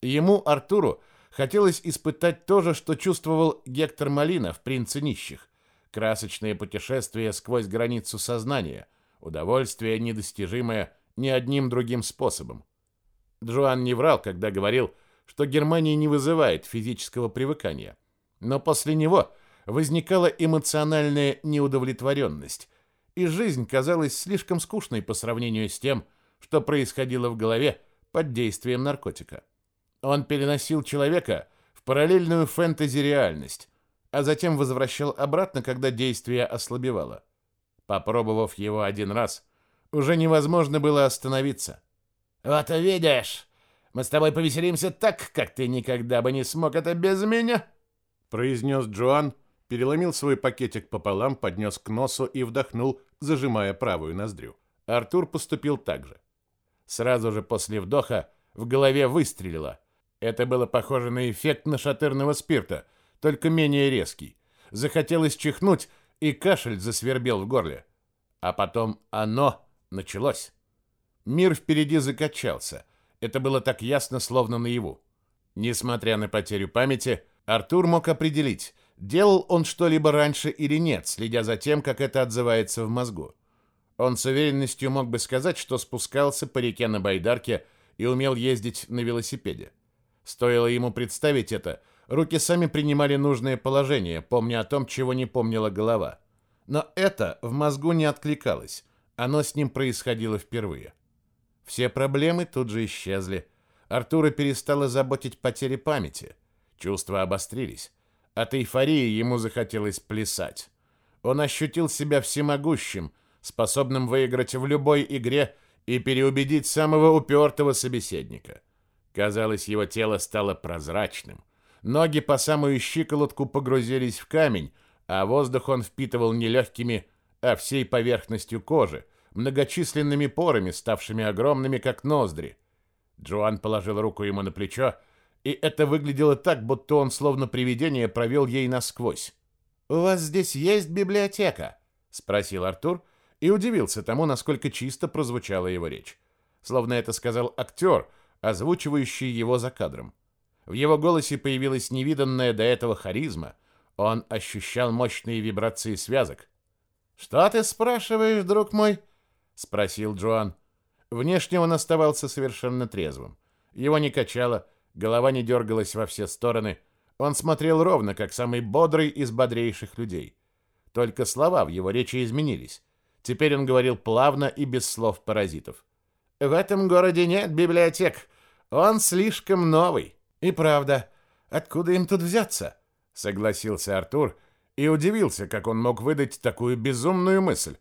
Ему, Артуру, хотелось испытать то же, что чувствовал Гектор Малина в «Принце нищих». Красочное путешествие сквозь границу сознания, удовольствие, недостижимое ни одним другим способом. Джоан не врал, когда говорил, что Германия не вызывает физического привыкания. Но после него возникала эмоциональная неудовлетворенность, и жизнь казалась слишком скучной по сравнению с тем, что происходило в голове под действием наркотика. Он переносил человека в параллельную фэнтези-реальность, а затем возвращал обратно, когда действие ослабевало. Попробовав его один раз, уже невозможно было остановиться. «Вот увидишь, мы с тобой повеселимся так, как ты никогда бы не смог это без меня», произнес Джоан, переломил свой пакетик пополам, поднес к носу и вдохнул, зажимая правую ноздрю. Артур поступил так же. Сразу же после вдоха в голове выстрелило. Это было похоже на эффект нашатырного спирта, только менее резкий. Захотелось чихнуть, и кашель засвербел в горле. А потом оно началось. Мир впереди закачался. Это было так ясно, словно наяву. Несмотря на потерю памяти, Артур мог определить, делал он что-либо раньше или нет, следя за тем, как это отзывается в мозгу. Он с уверенностью мог бы сказать, что спускался по реке на байдарке и умел ездить на велосипеде. Стоило ему представить это, руки сами принимали нужное положение, помня о том, чего не помнила голова. Но это в мозгу не откликалось, оно с ним происходило впервые. Все проблемы тут же исчезли. Артура перестала заботить потери памяти. Чувства обострились. От эйфории ему захотелось плясать. Он ощутил себя всемогущим, способным выиграть в любой игре и переубедить самого упертого собеседника. Казалось, его тело стало прозрачным. Ноги по самую щиколотку погрузились в камень, а воздух он впитывал не легкими, а всей поверхностью кожи, многочисленными порами, ставшими огромными, как ноздри. Джоан положил руку ему на плечо, и это выглядело так, будто он, словно привидение, провел ей насквозь. «У вас здесь есть библиотека?» — спросил Артур, — и удивился тому, насколько чисто прозвучала его речь. Словно это сказал актер, озвучивающий его за кадром. В его голосе появилась невиданная до этого харизма. Он ощущал мощные вибрации связок. «Что ты спрашиваешь, друг мой?» — спросил Джоан. Внешне он оставался совершенно трезвым. Его не качало, голова не дергалась во все стороны. Он смотрел ровно, как самый бодрый из бодрейших людей. Только слова в его речи изменились. Теперь он говорил плавно и без слов паразитов. В этом городе нет библиотек. Он слишком новый. И правда, откуда им тут взяться? Согласился Артур и удивился, как он мог выдать такую безумную мысль.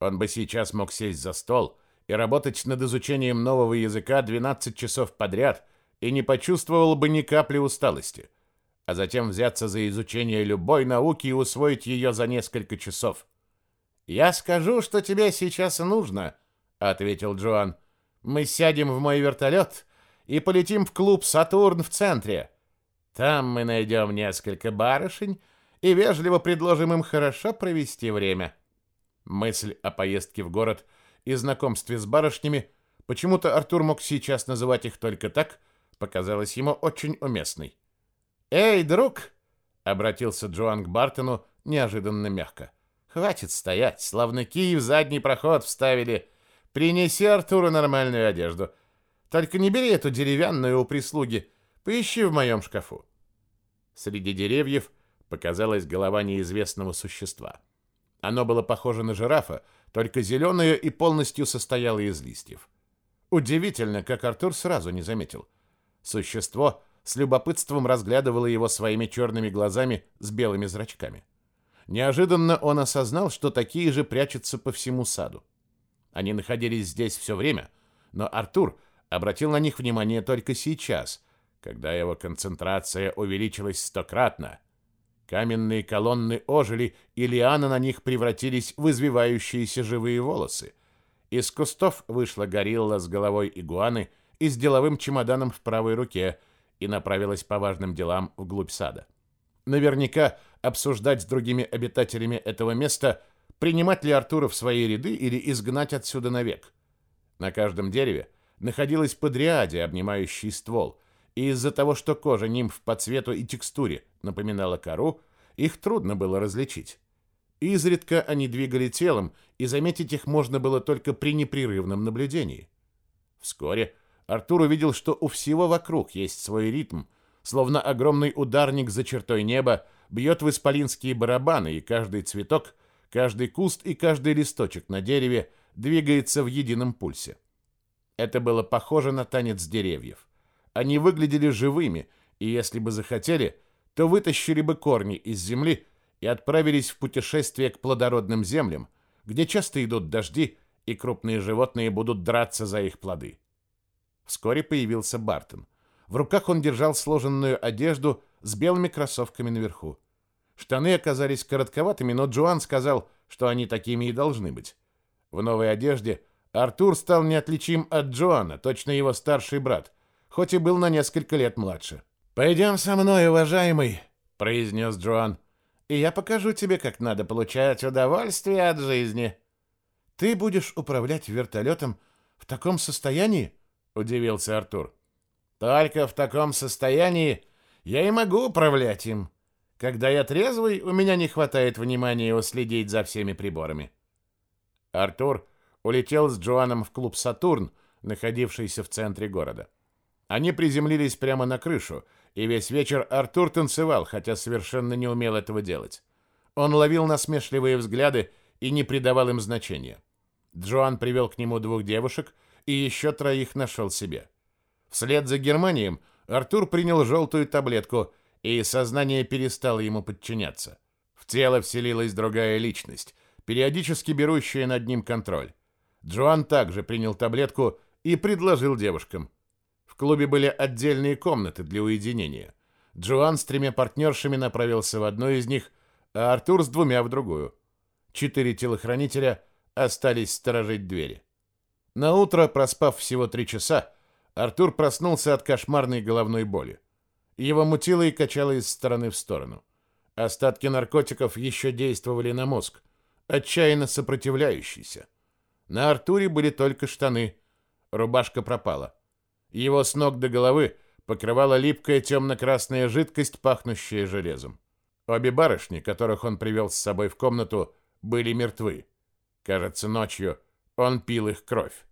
Он бы сейчас мог сесть за стол и работать над изучением нового языка 12 часов подряд и не почувствовал бы ни капли усталости, а затем взяться за изучение любой науки и усвоить ее за несколько часов. «Я скажу, что тебе сейчас нужно», — ответил Джоан. «Мы сядем в мой вертолет и полетим в клуб «Сатурн» в центре. Там мы найдем несколько барышень и вежливо предложим им хорошо провести время». Мысль о поездке в город и знакомстве с барышнями, почему-то Артур мог сейчас называть их только так, показалась ему очень уместной. «Эй, друг!» — обратился Джоан к Бартону неожиданно мягко. Хватит стоять, славныки в задний проход вставили. Принеси Артуру нормальную одежду. Только не бери эту деревянную у прислуги. Поищи в моем шкафу. Среди деревьев показалась голова неизвестного существа. Оно было похоже на жирафа, только зеленое и полностью состояло из листьев. Удивительно, как Артур сразу не заметил. Существо с любопытством разглядывало его своими черными глазами с белыми зрачками. Неожиданно он осознал, что такие же прячутся по всему саду. Они находились здесь все время, но Артур обратил на них внимание только сейчас, когда его концентрация увеличилась стократно. Каменные колонны ожили, и лианы на них превратились в извивающиеся живые волосы. Из кустов вышла горилла с головой игуаны и с деловым чемоданом в правой руке и направилась по важным делам вглубь сада. Наверняка обсуждать с другими обитателями этого места, принимать ли Артура в свои ряды или изгнать отсюда навек. На каждом дереве находилась подриаде, обнимающий ствол,
и из-за того, что кожа нимф по цвету и текстуре напоминала кору, их трудно было различить. Изредка они двигали телом, и заметить их можно было только при непрерывном наблюдении. Вскоре Артур увидел, что у всего вокруг есть свой ритм, словно огромный ударник за чертой неба бьет в исполинские барабаны, и каждый цветок, каждый куст и каждый листочек на дереве двигается в едином пульсе. Это было похоже на танец деревьев. Они выглядели живыми, и если бы захотели, то вытащили бы корни из земли и отправились в путешествие к плодородным землям, где часто идут дожди, и крупные животные будут драться за их плоды. Вскоре появился Бартон. В руках он держал сложенную одежду с белыми кроссовками наверху. Штаны оказались коротковатыми, но Джоан сказал, что они такими и должны быть. В новой одежде Артур стал неотличим от Джоана, точно его старший брат, хоть и был на несколько лет младше. «Пойдем со мной, уважаемый», — произнес Джоан, «и я покажу тебе, как надо получать удовольствие от жизни». «Ты будешь управлять вертолетом в таком состоянии?» — удивился Артур. «Только в таком состоянии я и могу управлять им. Когда я трезвый, у меня не хватает внимания уследить за всеми приборами». Артур улетел с Джоаном в клуб «Сатурн», находившийся в центре города. Они приземлились прямо на крышу, и весь вечер Артур танцевал, хотя совершенно не умел этого делать. Он ловил насмешливые взгляды и не придавал им значения. Джоан привел к нему двух девушек и еще троих нашел себе. Вслед за Германием Артур принял желтую таблетку, и сознание перестало ему подчиняться. В тело вселилась другая личность, периодически берущая над ним контроль. Джоан также принял таблетку и предложил девушкам. В клубе были отдельные комнаты для уединения. Джоан с тремя партнершами направился в одну из них, а Артур с двумя в другую. Четыре телохранителя остались сторожить двери. На утро, проспав всего три часа, Артур проснулся от кошмарной головной боли. Его мутило и качало из стороны в сторону. Остатки наркотиков еще действовали на мозг, отчаянно сопротивляющийся. На Артуре были только штаны. Рубашка пропала. Его с ног до головы покрывала липкая темно-красная жидкость, пахнущая железом. Обе барышни, которых он привел с собой в комнату, были мертвы. Кажется, ночью он пил их кровь.